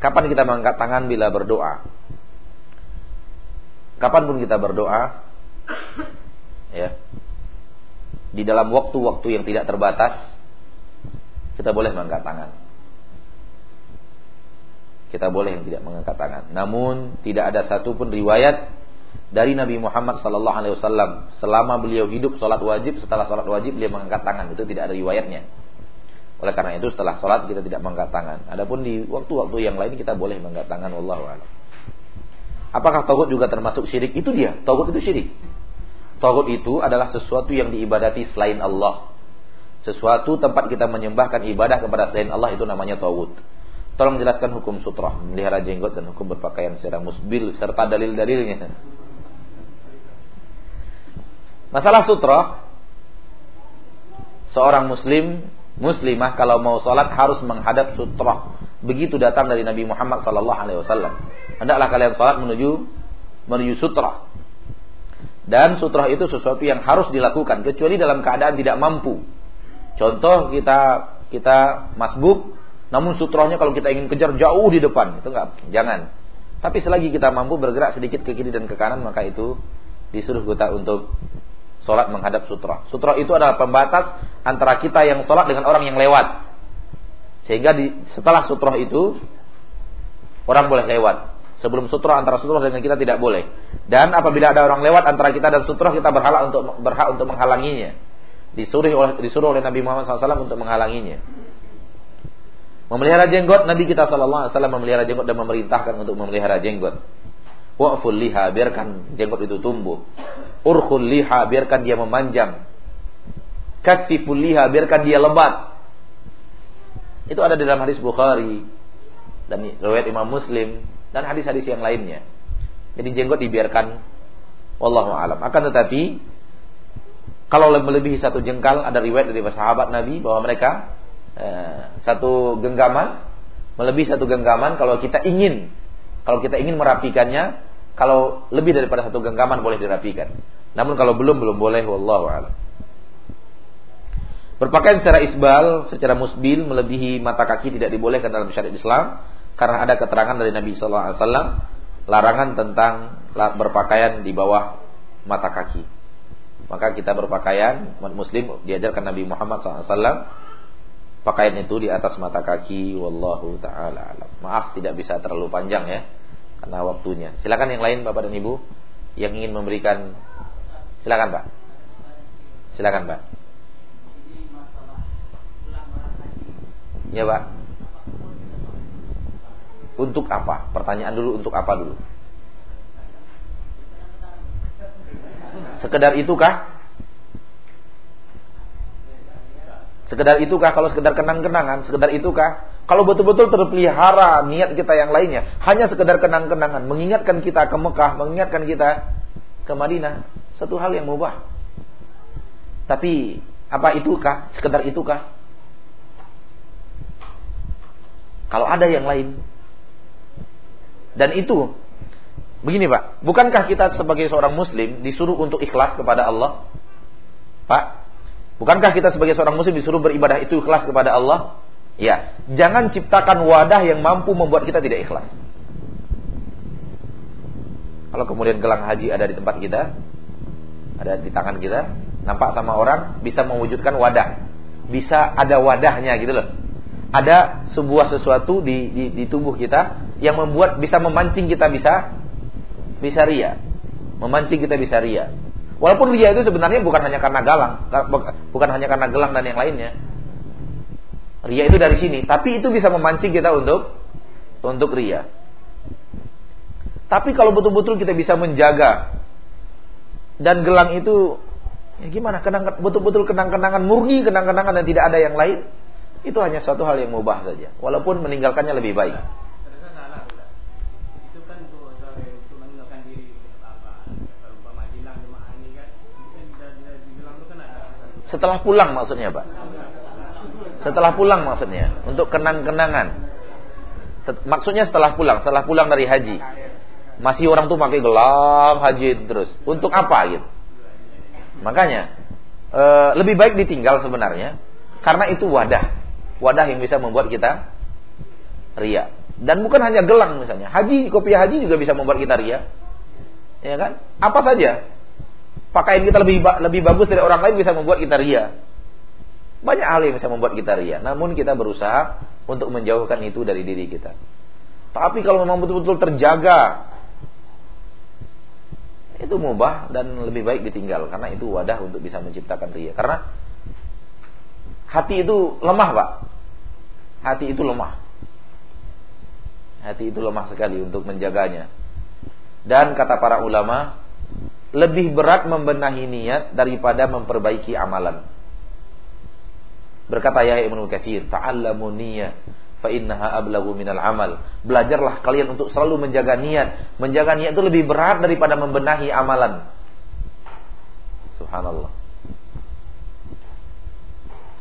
Kapan kita mengangkat tangan bila berdoa? Kapan pun kita berdoa, ya, di dalam waktu-waktu yang tidak terbatas kita boleh mengangkat tangan. Kita boleh yang tidak mengangkat tangan. Namun tidak ada satupun riwayat dari Nabi Muhammad sallallahu alaihi wasallam selama beliau hidup salat wajib setelah salat wajib beliau mengangkat tangan itu tidak ada riwayatnya. Oleh karena itu setelah salat kita tidak mengangkat tangan. Adapun di waktu-waktu yang lain kita boleh mengangkat tangan a'lam. Apakah tauhid juga termasuk syirik? Itu dia, tauhid itu syirik. Tauhid itu adalah sesuatu yang diibadati selain Allah. sesuatu tempat kita menyembahkan ibadah kepada selain Allah itu namanya tawud. Tolong jelaskan hukum sutra, melihara jenggot dan hukum berpakaian secara musbil serta dalil-dalilnya. Masalah sutra, seorang muslim, muslimah kalau mau sholat harus menghadap sutra. Begitu datang dari Nabi Muhammad wasallam. Hendaklah kalian sholat menuju menuju sutra. Dan sutra itu sesuatu yang harus dilakukan kecuali dalam keadaan tidak mampu. Contoh kita kita masbuk namun sutrohnya kalau kita ingin kejar jauh di depan, itu enggak, jangan. Tapi selagi kita mampu bergerak sedikit ke kiri dan ke kanan, maka itu disuruh kita untuk sholat menghadap sutra. Sutra itu adalah pembatas antara kita yang sholat dengan orang yang lewat. Sehingga di, setelah sutra itu, orang boleh lewat. Sebelum sutra antara sutra dengan kita tidak boleh. Dan apabila ada orang lewat antara kita dan sutra, kita berhak untuk berhak untuk menghalanginya. Disuruh oleh disuruh oleh Nabi Muhammad SAW untuk menghalanginya. Memelihara jenggot Nabi kita sallallahu alaihi memelihara jenggot dan memerintahkan untuk memelihara jenggot. Wa'ful liha biarkan jenggot itu tumbuh. Urkhul liha biarkan dia memanjang. Katsiful liha biarkan dia lebat. Itu ada di dalam hadis Bukhari dan riwayat Imam Muslim dan hadis-hadis yang lainnya. Jadi jenggot dibiarkan wallahu alam. Akan tetapi kalau melebihi satu jengkal ada riwayat dari sahabat Nabi bahwa mereka Eh, satu genggaman melebihi satu genggaman kalau kita ingin kalau kita ingin merapikannya kalau lebih daripada satu genggaman boleh dirapikan namun kalau belum belum boleh wallahu a'lam Berpakaian secara isbal, secara musbil melebihi mata kaki tidak dibolehkan dalam syariat Islam karena ada keterangan dari Nabi sallallahu alaihi wasallam larangan tentang berpakaian di bawah mata kaki. Maka kita berpakaian muslim diajarkan Nabi Muhammad SAW pakaian itu di atas mata kaki wallahu taala alam. Maaf tidak bisa terlalu panjang ya karena waktunya. Silakan yang lain Bapak dan Ibu yang ingin memberikan silakan Pak. Silakan Pak. Ya Pak. Untuk apa? Pertanyaan dulu untuk apa dulu? Sekedar itukah? Sekedar itukah kalau sekedar kenang-kenangan, sekedar itukah? Kalau betul-betul terpelihara niat kita yang lainnya, hanya sekedar kenang-kenangan, mengingatkan kita ke Mekah, mengingatkan kita ke Madinah, satu hal yang mubah. Tapi apa itukah? Sekedar itukah? Kalau ada yang lain. Dan itu begini, Pak. Bukankah kita sebagai seorang muslim disuruh untuk ikhlas kepada Allah? Pak, Bukankah kita sebagai seorang muslim disuruh beribadah itu ikhlas kepada Allah? Ya, jangan ciptakan wadah yang mampu membuat kita tidak ikhlas. Kalau kemudian gelang haji ada di tempat kita, ada di tangan kita, nampak sama orang bisa mewujudkan wadah. Bisa ada wadahnya gitu loh. Ada sebuah sesuatu di, di, di tubuh kita yang membuat bisa memancing kita bisa bisa ria. Memancing kita bisa ria. Walaupun ria itu sebenarnya bukan hanya karena galang, bukan hanya karena gelang dan yang lainnya. Ria itu dari sini, tapi itu bisa memancing kita untuk untuk ria. Tapi kalau betul-betul kita bisa menjaga dan gelang itu ya gimana kenang betul-betul kenang-kenangan murni kenang-kenangan dan tidak ada yang lain itu hanya suatu hal yang mubah saja. Walaupun meninggalkannya lebih baik. Setelah pulang maksudnya Pak? Setelah pulang maksudnya Untuk kenang-kenangan. Maksudnya setelah pulang Setelah pulang dari haji. Masih orang tuh pakai gelang haji terus. Untuk apa gitu? Makanya e, Lebih baik ditinggal sebenarnya Karena itu wadah Wadah yang bisa membuat kita Ria Dan bukan hanya gelang misalnya Haji, kopi haji juga bisa membuat kita ria Ya kan? Apa saja pakaian kita lebih lebih bagus dari orang lain bisa membuat kita ria. Banyak hal yang bisa membuat kita ria. Namun kita berusaha untuk menjauhkan itu dari diri kita. Tapi kalau memang betul-betul terjaga itu mubah dan lebih baik ditinggal karena itu wadah untuk bisa menciptakan ria. Karena hati itu lemah, Pak. Hati itu lemah. Hati itu lemah sekali untuk menjaganya. Dan kata para ulama, lebih berat membenahi niat daripada memperbaiki amalan. Berkata Yahya Ibnu Katsir, "Ta'allamu niyyah fa innaha ablagu minal amal." Belajarlah kalian untuk selalu menjaga niat. Menjaga niat itu lebih berat daripada membenahi amalan. Subhanallah.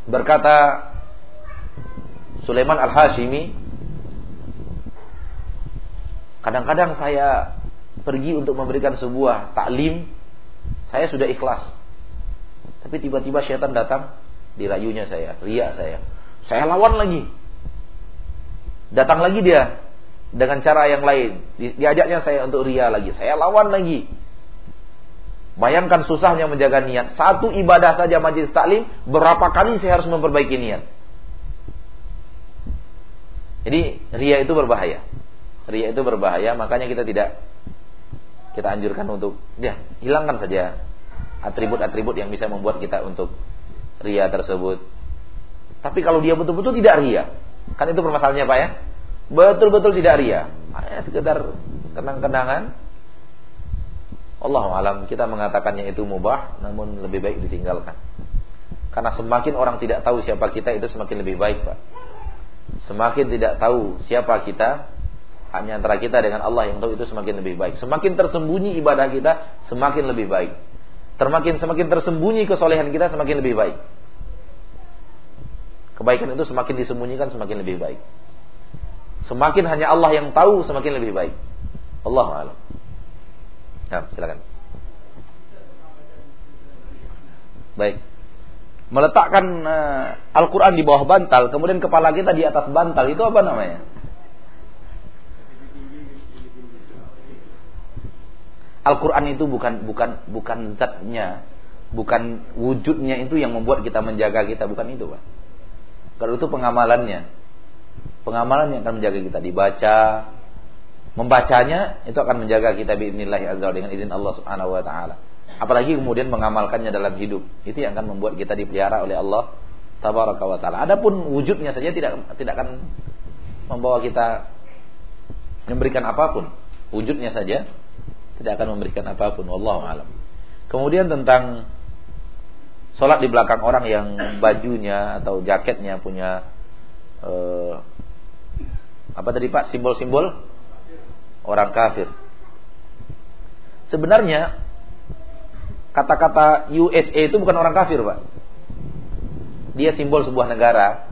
Berkata Sulaiman Al-Hashimi, kadang-kadang saya pergi untuk memberikan sebuah taklim, saya sudah ikhlas. Tapi tiba-tiba syaitan datang, dirayunya saya, riak saya. Saya lawan lagi. Datang lagi dia dengan cara yang lain. Diajaknya saya untuk ria lagi. Saya lawan lagi. Bayangkan susahnya menjaga niat. Satu ibadah saja majlis taklim, berapa kali saya harus memperbaiki niat. Jadi ria itu berbahaya. Ria itu berbahaya, makanya kita tidak kita anjurkan untuk ya hilangkan saja atribut-atribut yang bisa membuat kita untuk ria tersebut. Tapi kalau dia betul-betul tidak ria, kan itu permasalahannya Pak ya? Betul-betul tidak ria. Hanya sekedar kenang-kenangan, Allah alam kita mengatakannya itu mubah namun lebih baik ditinggalkan. Karena semakin orang tidak tahu siapa kita itu semakin lebih baik, Pak. Semakin tidak tahu siapa kita hanya antara kita dengan Allah yang tahu itu semakin lebih baik. Semakin tersembunyi ibadah kita semakin lebih baik. Semakin semakin tersembunyi kesolehan kita semakin lebih baik. Kebaikan itu semakin disembunyikan semakin lebih baik. Semakin hanya Allah yang tahu semakin lebih baik. Allah alam. Nah, silakan. Baik. Meletakkan uh, Al-Quran di bawah bantal, kemudian kepala kita di atas bantal, itu apa namanya? Al-Quran itu bukan bukan bukan zatnya, bukan wujudnya itu yang membuat kita menjaga kita, bukan itu, Pak. Kalau itu pengamalannya. Pengamalan yang akan menjaga kita dibaca, membacanya itu akan menjaga kita biidznillah azza dengan izin Allah Subhanahu wa taala. Apalagi kemudian mengamalkannya dalam hidup. Itu yang akan membuat kita dipelihara oleh Allah tabaraka wa taala. Adapun wujudnya saja tidak tidak akan membawa kita memberikan apa pun. Wujudnya saja tidak akan memberikan apa pun. Wallahu alam. Kemudian tentang sholat di belakang orang yang bajunya atau jaketnya punya uh, apa tadi Pak simbol-simbol orang kafir. Sebenarnya kata-kata USA itu bukan orang kafir, Pak. Dia simbol sebuah negara.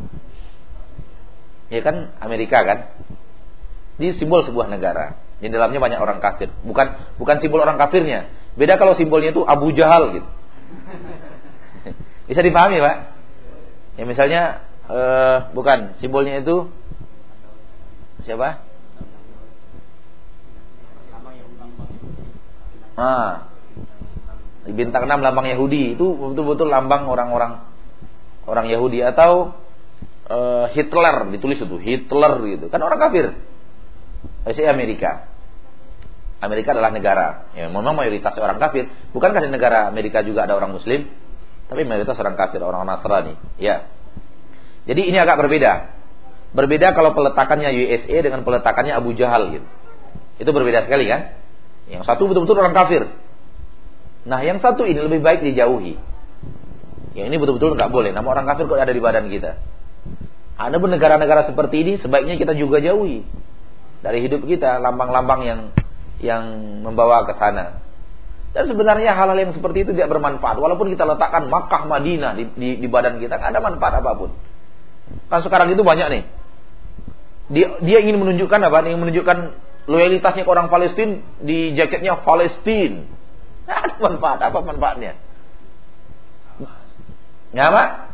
Ya kan Amerika kan? Dia simbol sebuah negara. Di dalamnya banyak orang kafir. Bukan bukan simbol orang kafirnya. Beda kalau simbolnya itu Abu Jahal gitu. (laughs) Bisa dipahami, Pak? Ya misalnya uh, bukan simbolnya itu siapa? Ah. Di bintang 6 lambang Yahudi itu betul-betul lambang orang-orang orang Yahudi atau uh, Hitler ditulis itu Hitler gitu kan orang kafir. Saya Amerika. Amerika adalah negara yang memang mayoritas orang kafir. Bukankah di negara Amerika juga ada orang Muslim? Tapi mayoritas orang kafir, orang Nasrani. Ya. Jadi ini agak berbeda. Berbeda kalau peletakannya USA dengan peletakannya Abu Jahal gitu. Itu berbeda sekali kan? Yang satu betul-betul orang kafir. Nah, yang satu ini lebih baik dijauhi. Yang ini betul-betul nggak boleh. Nama orang kafir kok ada di badan kita. Ada pun negara-negara seperti ini sebaiknya kita juga jauhi dari hidup kita lambang-lambang yang yang membawa ke sana. Dan sebenarnya hal-hal yang seperti itu tidak bermanfaat. Walaupun kita letakkan Makkah, Madinah di, di, di badan kita, nggak ada manfaat apa pun. Kan sekarang itu banyak nih. Dia, dia ingin menunjukkan apa? Ingin menunjukkan loyalitasnya ke orang Palestina di jaketnya Palestina. (laughs) Nah, ada manfaat apa manfaatnya? Ya apa?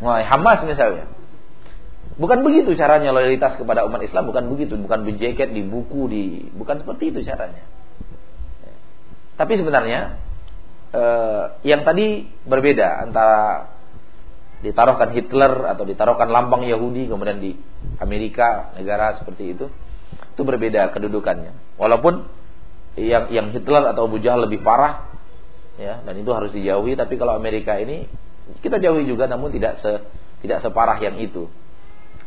Wah, Hamas misalnya. Bukan begitu caranya loyalitas kepada umat Islam, bukan begitu, bukan di jaket, di buku, di bukan seperti itu caranya. Tapi sebenarnya eh, yang tadi berbeda antara ditaruhkan Hitler atau ditaruhkan lambang Yahudi kemudian di Amerika negara seperti itu itu berbeda kedudukannya. Walaupun yang yang Hitler atau Abu Jahal lebih parah ya dan itu harus dijauhi tapi kalau Amerika ini kita jauhi juga namun tidak se tidak separah yang itu.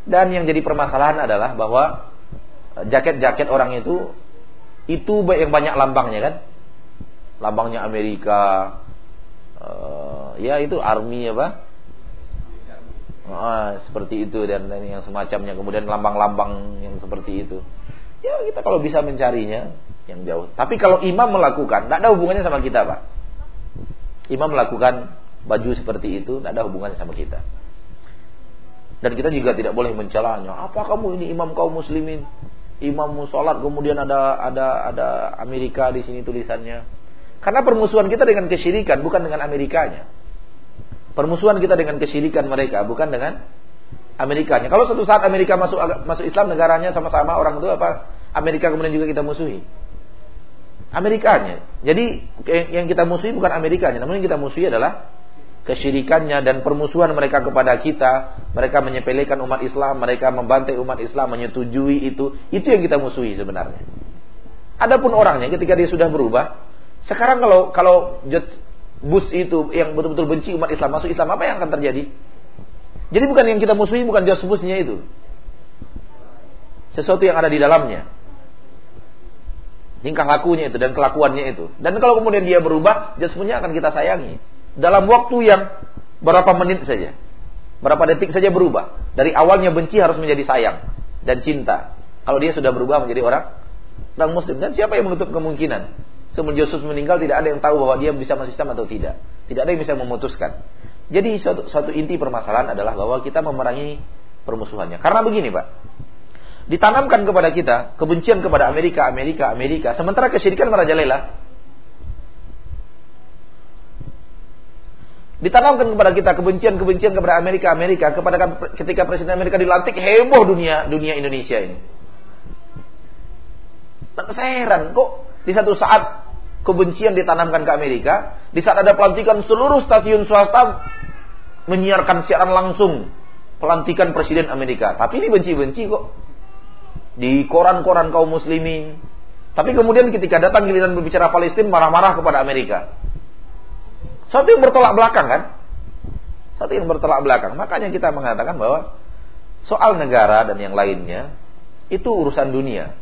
Dan yang jadi permasalahan adalah bahwa jaket-jaket orang itu itu yang banyak lambangnya kan. Lambangnya Amerika uh, ya itu army apa? Ah, seperti itu dan, dan yang semacamnya. Kemudian lambang-lambang yang seperti itu. Ya kita kalau bisa mencarinya yang jauh. Tapi kalau imam melakukan tidak ada hubungannya sama kita pak. Imam melakukan baju seperti itu tidak ada hubungannya sama kita. Dan kita juga tidak boleh mencelanya. Apa kamu ini imam kaum muslimin? Imam musolat kemudian ada ada ada Amerika di sini tulisannya. Karena permusuhan kita dengan kesyirikan bukan dengan Amerikanya Permusuhan kita dengan kesyirikan mereka bukan dengan Amerikanya. Kalau suatu saat Amerika masuk masuk Islam negaranya sama-sama orang itu apa? Amerika kemudian juga kita musuhi. Amerikanya. Jadi yang kita musuhi bukan Amerikanya, namun yang kita musuhi adalah kesyirikannya dan permusuhan mereka kepada kita, mereka menyepelekan umat Islam, mereka membantai umat Islam, menyetujui itu, itu yang kita musuhi sebenarnya. Adapun orangnya ketika dia sudah berubah, sekarang kalau kalau Bus itu yang betul-betul benci umat Islam masuk Islam apa yang akan terjadi? Jadi bukan yang kita musuhi bukan jas busnya itu. Sesuatu yang ada di dalamnya. Tingkah lakunya itu dan kelakuannya itu. Dan kalau kemudian dia berubah, jas busnya akan kita sayangi. Dalam waktu yang berapa menit saja. Berapa detik saja berubah. Dari awalnya benci harus menjadi sayang dan cinta. Kalau dia sudah berubah menjadi orang orang muslim dan siapa yang menutup kemungkinan semenjak Yesus meninggal tidak ada yang tahu bahwa dia bisa masuk Islam atau tidak. Tidak ada yang bisa memutuskan. Jadi suatu, suatu inti permasalahan adalah bahwa kita memerangi permusuhannya. Karena begini Pak. Ditanamkan kepada kita kebencian kepada Amerika, Amerika, Amerika. Sementara kesyirikan merajalela. Ditanamkan kepada kita kebencian-kebencian kepada Amerika, Amerika. Kepada ketika Presiden Amerika dilantik heboh dunia dunia Indonesia ini. Saya heran kok di satu saat kebencian ditanamkan ke Amerika, di saat ada pelantikan seluruh stasiun swasta menyiarkan siaran langsung pelantikan presiden Amerika. Tapi ini benci-benci kok. Di koran-koran kaum muslimin. Tapi kemudian ketika datang giliran berbicara Palestina marah-marah kepada Amerika. Satu yang bertolak belakang kan? Satu yang bertolak belakang. Makanya kita mengatakan bahwa soal negara dan yang lainnya itu urusan dunia.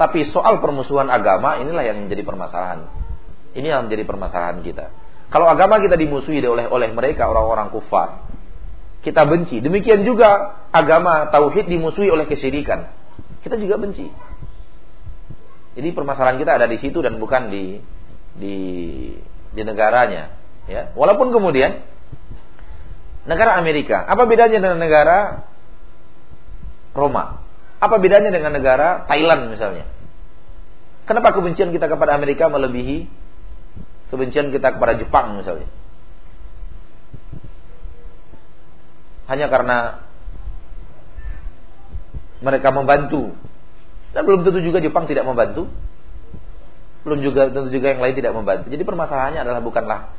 Tapi soal permusuhan agama inilah yang menjadi permasalahan. Ini yang menjadi permasalahan kita. Kalau agama kita dimusuhi oleh oleh mereka orang-orang kufar, kita benci. Demikian juga agama tauhid dimusuhi oleh kesyirikan. Kita juga benci. Jadi permasalahan kita ada di situ dan bukan di di di negaranya, ya. Walaupun kemudian negara Amerika, apa bedanya dengan negara Roma? Apa bedanya dengan negara Thailand misalnya? Kenapa kebencian kita kepada Amerika melebihi kebencian kita kepada Jepang misalnya? Hanya karena mereka membantu. Dan belum tentu juga Jepang tidak membantu. Belum juga tentu juga yang lain tidak membantu. Jadi permasalahannya adalah bukanlah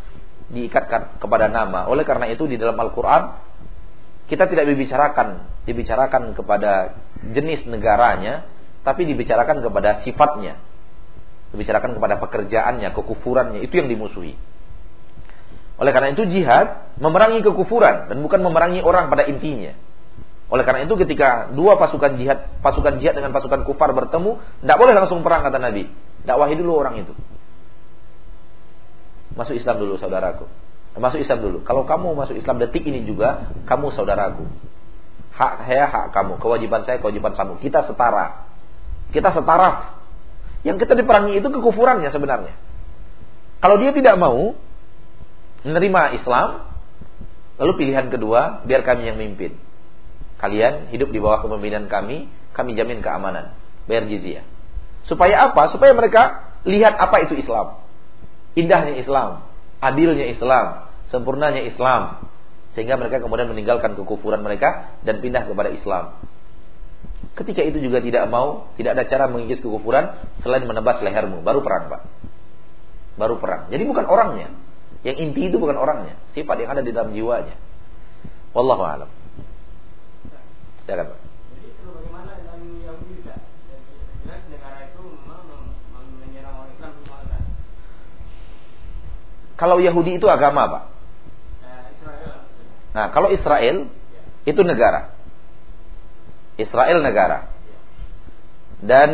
diikatkan kepada nama. Oleh karena itu di dalam Al-Qur'an kita tidak dibicarakan dibicarakan kepada jenis negaranya tapi dibicarakan kepada sifatnya. Dibicarakan kepada pekerjaannya kekufurannya itu yang dimusuhi. Oleh karena itu jihad memerangi kekufuran dan bukan memerangi orang pada intinya. Oleh karena itu ketika dua pasukan jihad pasukan jihad dengan pasukan kufar bertemu tidak boleh langsung perang kata Nabi. Dakwahi dulu orang itu. Masuk Islam dulu saudaraku Masuk Islam dulu. Kalau kamu masuk Islam detik ini juga, kamu saudaraku. Hak saya, hak kamu. Kewajiban saya, kewajiban kamu. Kita setara. Kita setara. Yang kita diperangi itu kekufurannya sebenarnya. Kalau dia tidak mau menerima Islam, lalu pilihan kedua, biar kami yang mimpin. Kalian hidup di bawah kepemimpinan kami, kami jamin keamanan. Bayar jizyah. Supaya apa? Supaya mereka lihat apa itu Islam. Indahnya Islam adilnya Islam, sempurnanya Islam, sehingga mereka kemudian meninggalkan kekufuran mereka dan pindah kepada Islam. Ketika itu juga tidak mau, tidak ada cara mengikis kekufuran selain menebas lehermu, baru perang, Pak. Baru perang. Jadi bukan orangnya. Yang inti itu bukan orangnya, sifat yang ada di dalam jiwanya. Wallahu a'lam. Silakan, Pak. Kalau Yahudi itu agama, Pak. Nah, kalau Israel itu negara. Israel negara. Dan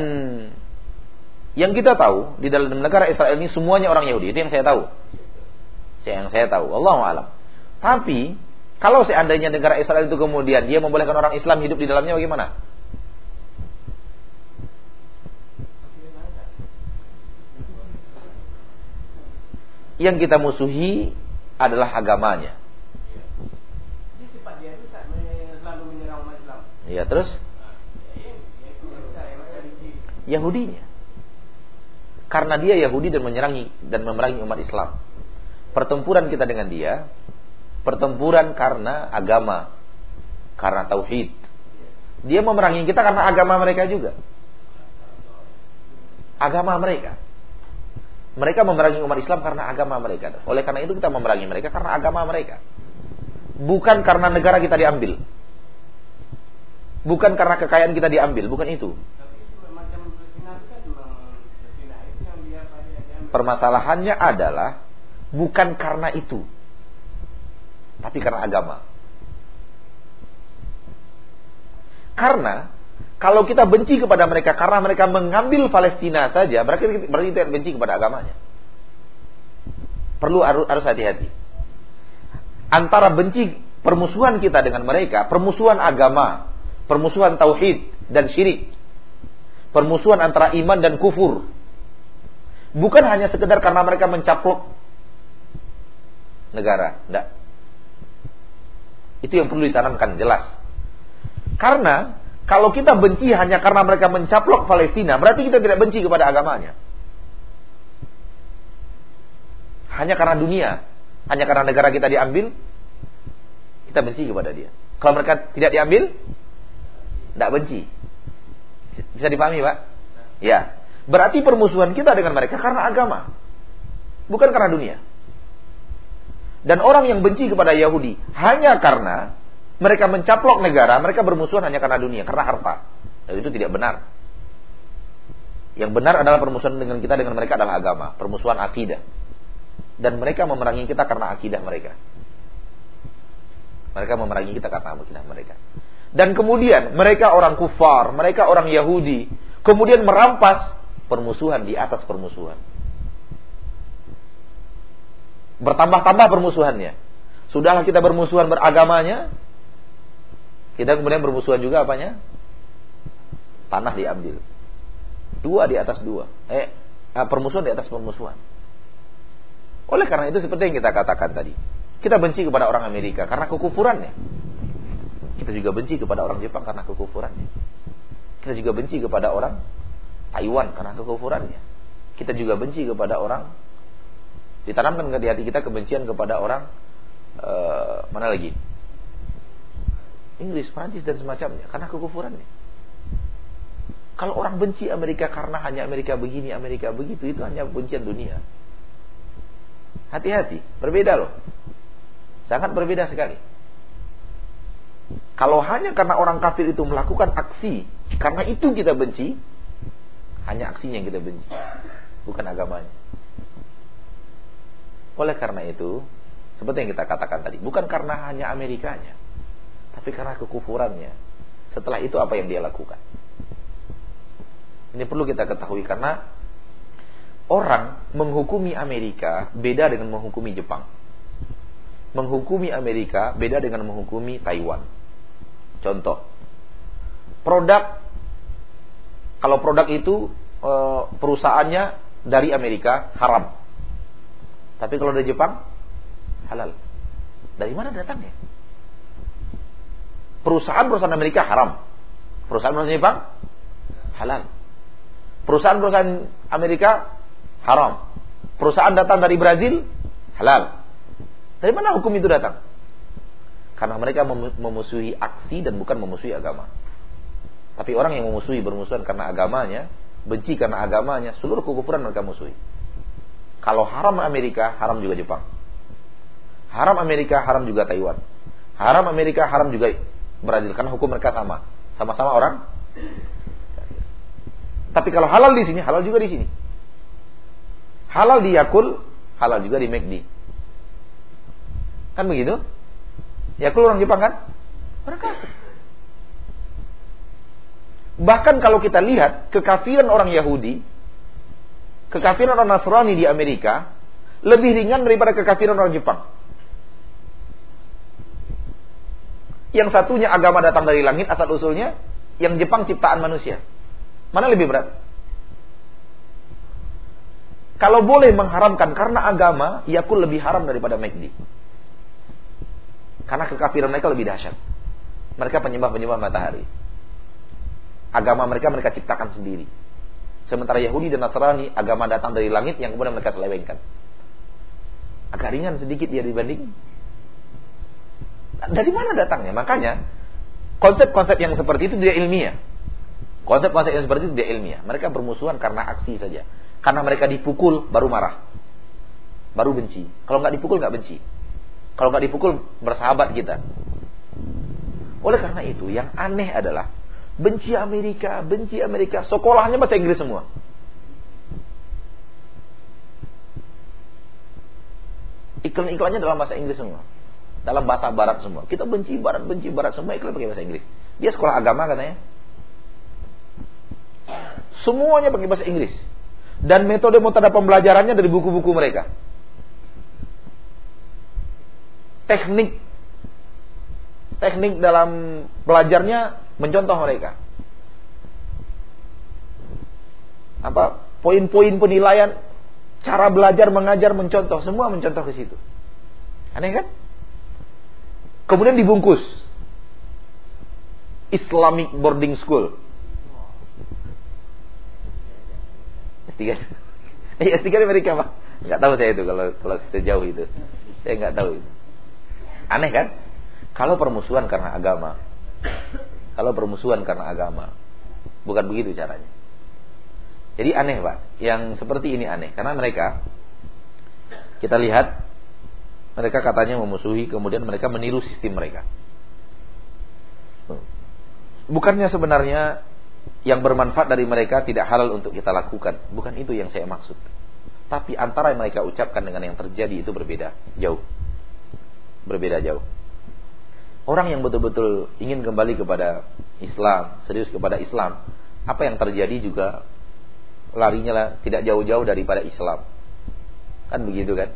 yang kita tahu di dalam negara Israel ini semuanya orang Yahudi. Itu yang saya tahu. Yang saya tahu. Allah alam. Tapi Kalau seandainya negara Israel itu kemudian dia membolehkan orang Islam hidup di dalamnya bagaimana? Yang kita musuhi adalah agamanya. Ya terus Yahudinya. Karena dia Yahudi dan menyerangi dan memerangi umat Islam. Pertempuran kita dengan dia pertempuran karena agama, karena tauhid. Dia memerangi kita karena agama mereka juga. Agama mereka. Mereka memerangi umat Islam karena agama mereka. Oleh karena itu kita memerangi mereka karena agama mereka. Bukan karena negara kita diambil. Bukan karena kekayaan kita diambil, bukan itu. Permasalahannya adalah bukan karena itu tapi karena agama. Karena kalau kita benci kepada mereka karena mereka mengambil Palestina saja, berarti berarti kita benci kepada agamanya. Perlu harus hati-hati. Antara benci permusuhan kita dengan mereka, permusuhan agama, permusuhan tauhid dan syirik, permusuhan antara iman dan kufur. Bukan hanya sekedar karena mereka mencaplok negara, enggak. Itu yang perlu ditanamkan jelas. Karena kalau kita benci hanya karena mereka mencaplok Palestina, berarti kita tidak benci kepada agamanya. Hanya karena dunia, hanya karena negara kita diambil, kita benci kepada dia. Kalau mereka tidak diambil, tidak benci. Bisa dipahami, Pak? Ya. Berarti permusuhan kita dengan mereka karena agama. Bukan karena dunia. Dan orang yang benci kepada Yahudi hanya karena mereka mencaplok negara, mereka bermusuhan hanya karena dunia, karena harta. Dan itu tidak benar. Yang benar adalah permusuhan dengan kita dengan mereka adalah agama, permusuhan akidah. Dan mereka memerangi kita karena akidah mereka. Mereka memerangi kita karena akidah mereka. Dan kemudian mereka orang kufar, mereka orang Yahudi, kemudian merampas permusuhan di atas permusuhan. Bertambah-tambah permusuhannya. Sudahlah kita bermusuhan beragamanya, kita kemudian bermusuhan juga apanya? Tanah diambil. Dua di atas dua. Eh, eh, permusuhan di atas permusuhan. Oleh karena itu seperti yang kita katakan tadi. Kita benci kepada orang Amerika karena kekufurannya. Kita juga benci kepada orang Jepang karena kekufurannya. Kita juga benci kepada orang Taiwan karena kekufurannya. Kita juga benci kepada orang ditanamkan di hati kita kebencian kepada orang uh, mana lagi Inggris, Prancis dan semacamnya karena kekufurannya. Kalau orang benci Amerika karena hanya Amerika begini, Amerika begitu, itu hanya bencian dunia. Hati-hati, berbeda loh. Sangat berbeda sekali. Kalau hanya karena orang kafir itu melakukan aksi, karena itu kita benci, hanya aksinya yang kita benci, bukan agamanya. Oleh karena itu, seperti yang kita katakan tadi, bukan karena hanya Amerikanya, tapi karena kekufurannya. Setelah itu apa yang dia lakukan? Ini perlu kita ketahui karena orang menghukumi Amerika beda dengan menghukumi Jepang. Menghukumi Amerika beda dengan menghukumi Taiwan. Contoh, produk kalau produk itu eh, perusahaannya dari Amerika haram. Tapi kalau dari Jepang halal. Dari mana datangnya? Perusahaan-perusahaan Amerika haram. Perusahaan-perusahaan Jepang halal. Perusahaan-perusahaan Amerika haram. Perusahaan datang dari Brazil halal. Dari mana hukum itu datang? Karena mereka memusuhi aksi dan bukan memusuhi agama. Tapi orang yang memusuhi bermusuhan karena agamanya, benci karena agamanya, seluruh kekufuran mereka musuhi. Kalau haram Amerika, haram juga Jepang. Haram Amerika, haram juga Taiwan. Haram Amerika, haram juga Brazil karena hukum mereka sama. Sama-sama orang. Tapi kalau halal di sini, halal juga di sini. Halal di Yakul, halal juga di McD. Kan begitu? Yakul orang Jepang kan? Mereka. Bahkan kalau kita lihat kekafiran orang Yahudi kekafiran orang Nasrani di Amerika lebih ringan daripada kekafiran orang Jepang. Yang satunya agama datang dari langit asal usulnya, yang Jepang ciptaan manusia. Mana lebih berat? Kalau boleh mengharamkan karena agama, yakul lebih haram daripada McD. Karena kekafiran mereka lebih dahsyat. Mereka penyembah-penyembah matahari. Agama mereka mereka ciptakan sendiri. Sementara Yahudi dan Nasrani agama datang dari langit yang kemudian mereka selewengkan. Agak ringan sedikit dia dibanding. Dari mana datangnya? Makanya konsep-konsep yang seperti itu tidak ilmiah. Konsep-konsep yang seperti itu tidak ilmiah. Mereka bermusuhan karena aksi saja. Karena mereka dipukul baru marah. Baru benci. Kalau nggak dipukul nggak benci. Kalau nggak dipukul bersahabat kita. Oleh karena itu yang aneh adalah benci Amerika, benci Amerika, sekolahnya bahasa Inggris semua. Iklan-iklannya dalam bahasa Inggris semua. Dalam bahasa barat semua. Kita benci barat, benci barat semua iklan pakai bahasa Inggris. Dia sekolah agama katanya. Semuanya pakai bahasa Inggris. Dan metode-metode pembelajarannya dari buku-buku mereka. Teknik teknik dalam belajarnya mencontoh mereka. Apa poin-poin penilaian cara belajar mengajar mencontoh semua mencontoh ke situ. Aneh kan? Kemudian dibungkus Islamic boarding school. S3. Eh, S3 di Amerika, Pak. Enggak tahu saya itu kalau kalau sejauh itu. Saya enggak tahu itu. Aneh kan? Kalau permusuhan karena agama, kalau bermusuhan karena agama. Bukan begitu caranya. Jadi aneh Pak. Yang seperti ini aneh. Karena mereka, kita lihat, mereka katanya memusuhi, kemudian mereka meniru sistem mereka. Bukannya sebenarnya yang bermanfaat dari mereka tidak halal untuk kita lakukan. Bukan itu yang saya maksud. Tapi antara yang mereka ucapkan dengan yang terjadi itu berbeda. Jauh. Berbeda jauh. Orang yang betul-betul ingin kembali kepada Islam, serius kepada Islam, apa yang terjadi juga larinya lah tidak jauh-jauh daripada Islam. Kan begitu kan?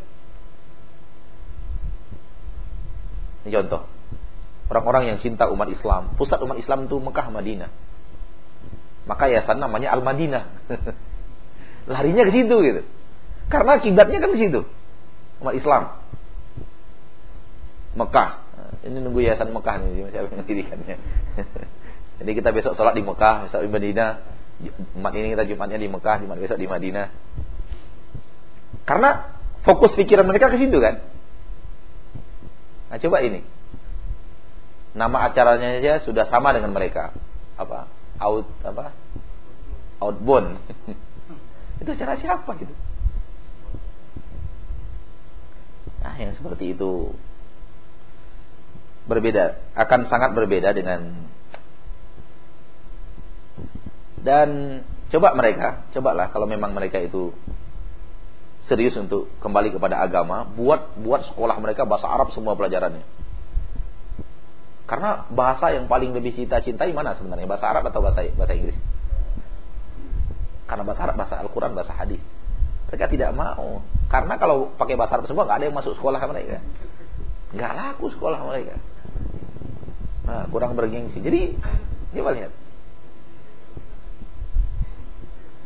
Ini contoh. Orang-orang yang cinta umat Islam, pusat umat Islam itu Mekah, Madinah. Maka yayasan namanya Al-Madinah. (laughs) larinya ke situ gitu. Karena kiblatnya kan ke situ. Umat Islam. Mekah, ini nunggu yayasan Mekah nih. (laughs) Jadi kita besok sholat di Mekah, besok di Madinah. Jumat ini kita Jumatnya di Mekah, Jumat besok di Madinah. Karena fokus pikiran mereka ke situ kan. Nah coba ini. Nama acaranya saja sudah sama dengan mereka. Apa? Out apa? Outbound. (laughs) itu acara siapa gitu? Nah, yang seperti itu berbeda, akan sangat berbeda dengan dan coba mereka, cobalah kalau memang mereka itu serius untuk kembali kepada agama, buat buat sekolah mereka bahasa Arab semua pelajarannya. Karena bahasa yang paling lebih kita cintai mana sebenarnya? Bahasa Arab atau bahasa bahasa Inggris? Karena bahasa Arab, bahasa Al-Quran, bahasa hadis. Mereka tidak mau. Karena kalau pakai bahasa Arab semua nggak ada yang masuk sekolah mereka. Nggak laku sekolah mereka. Nah, kurang bergengsi. Jadi, coba lihat.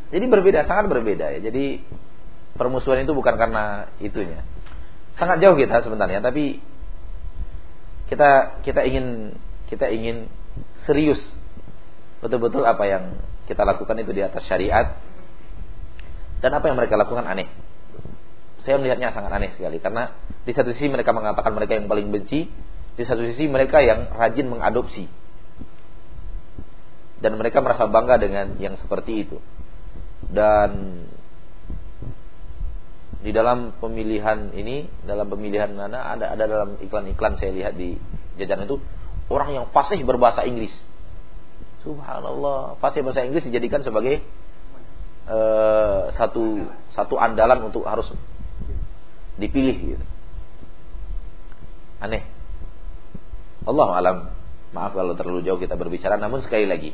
Jadi berbeda, sangat berbeda ya. Jadi permusuhan itu bukan karena itunya. Sangat jauh kita sebenarnya, tapi kita kita ingin kita ingin serius betul-betul apa yang kita lakukan itu di atas syariat dan apa yang mereka lakukan aneh. Saya melihatnya sangat aneh sekali karena di satu sisi mereka mengatakan mereka yang paling benci, di satu sisi mereka yang rajin mengadopsi. Dan mereka merasa bangga dengan yang seperti itu. Dan di dalam pemilihan ini, dalam pemilihan mana ada ada dalam iklan-iklan saya lihat di jajaran itu orang yang fasih berbahasa Inggris. Subhanallah, fasih bahasa Inggris dijadikan sebagai uh, satu satu andalan untuk harus dipilih gitu. Aneh. Allah alam. Maaf kalau terlalu jauh kita berbicara, namun sekali lagi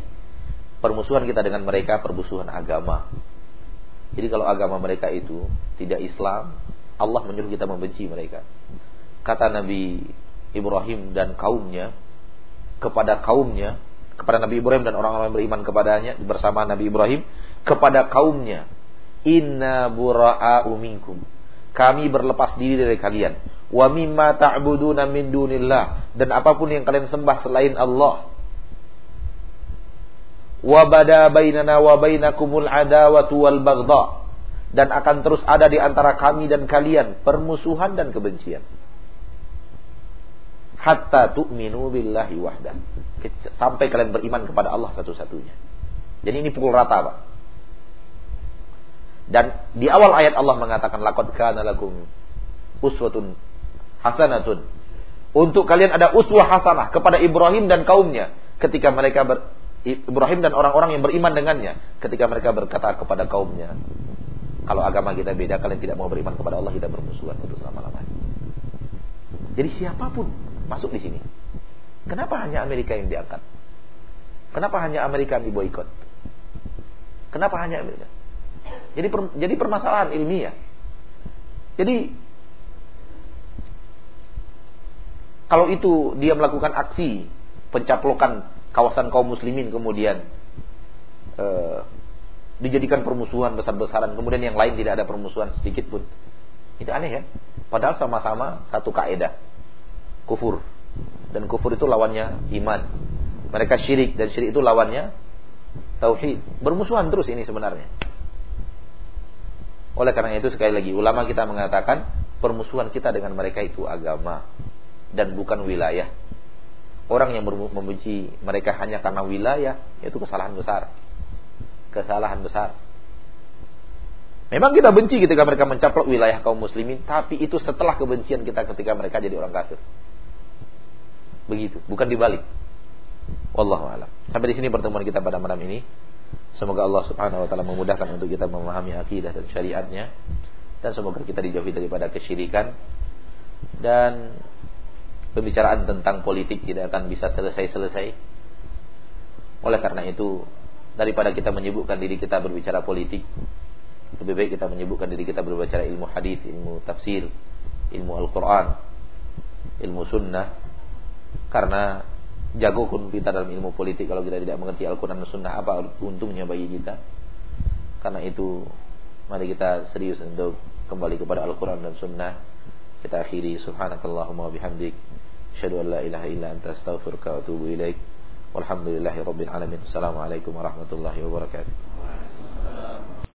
permusuhan kita dengan mereka permusuhan agama. Jadi kalau agama mereka itu tidak Islam, Allah menyuruh kita membenci mereka. Kata Nabi Ibrahim dan kaumnya, kepada kaumnya, kepada Nabi Ibrahim dan orang-orang yang beriman kepadanya bersama Nabi Ibrahim kepada kaumnya, "Inna bura'a'u minkum." Kami berlepas diri dari kalian. Wa mimma ta'buduna min dunillah dan apa pun yang kalian sembah selain Allah. Wa bada bainana wa bainakumul adawatu wal baghdha dan akan terus ada di antara kami dan kalian permusuhan dan kebencian. Hatta tu'minu billahi wahdah. Sampai kalian beriman kepada Allah satu-satunya. Jadi ini pukul rata, Pak. Dan di awal ayat Allah mengatakan laqad kana lakum uswatun hasanatun. Untuk kalian ada uswah hasanah kepada Ibrahim dan kaumnya ketika mereka ber, Ibrahim dan orang-orang yang beriman dengannya ketika mereka berkata kepada kaumnya kalau agama kita beda, kalian tidak mau beriman kepada Allah, kita bermusuhan untuk selama-lamanya. Jadi siapa pun masuk di sini. Kenapa hanya Amerika yang diangkat? Kenapa hanya Amerika yang diboikot? Kenapa hanya Amerika? Jadi per, jadi permasalahan ilmiah. Jadi kalau itu dia melakukan aksi pencaplokan kawasan kaum muslimin kemudian eh, dijadikan permusuhan besar-besaran. Kemudian yang lain tidak ada permusuhan sedikit pun. Itu aneh ya. Padahal sama-sama satu kaidah kufur. Dan kufur itu lawannya iman. Mereka syirik dan syirik itu lawannya tauhid. Bermusuhan terus ini sebenarnya. Oleh karena itu sekali lagi ulama kita mengatakan permusuhan kita dengan mereka itu agama dan bukan wilayah orang yang membenci mereka hanya karena wilayah itu kesalahan besar kesalahan besar. Memang kita benci ketika mereka mencaplok wilayah kaum muslimin, tapi itu setelah kebencian kita ketika mereka jadi orang kafir. Begitu, bukan dibalik. Wallahu a'lam. Sampai di sini pertemuan kita pada malam ini. Semoga Allah Subhanahu wa taala memudahkan untuk kita memahami akidah dan syariatnya dan semoga kita dijauhi daripada kesyirikan dan pembicaraan tentang politik tidak akan bisa selesai-selesai. Oleh karena itu, daripada kita menyebutkan diri kita berbicara politik lebih baik kita menyebutkan diri kita berbicara ilmu hadis ilmu tafsir ilmu Al-Quran ilmu sunnah. Karena jago pun kita dalam ilmu politik kalau kita tidak mengerti Al-Quran dan sunnah apa untungnya bagi kita? Karena itu mari kita serius untuk kembali kepada Al-Quran dan sunnah. Kita akhiri. Subhanakallahumma bihamdik Asyhadu an la ilaha illa anta astaghfiruka wa atubu ilaik. Walhamdulillahi rabbil alamin. Assalamualaikum warahmatullahi wabarakatuh.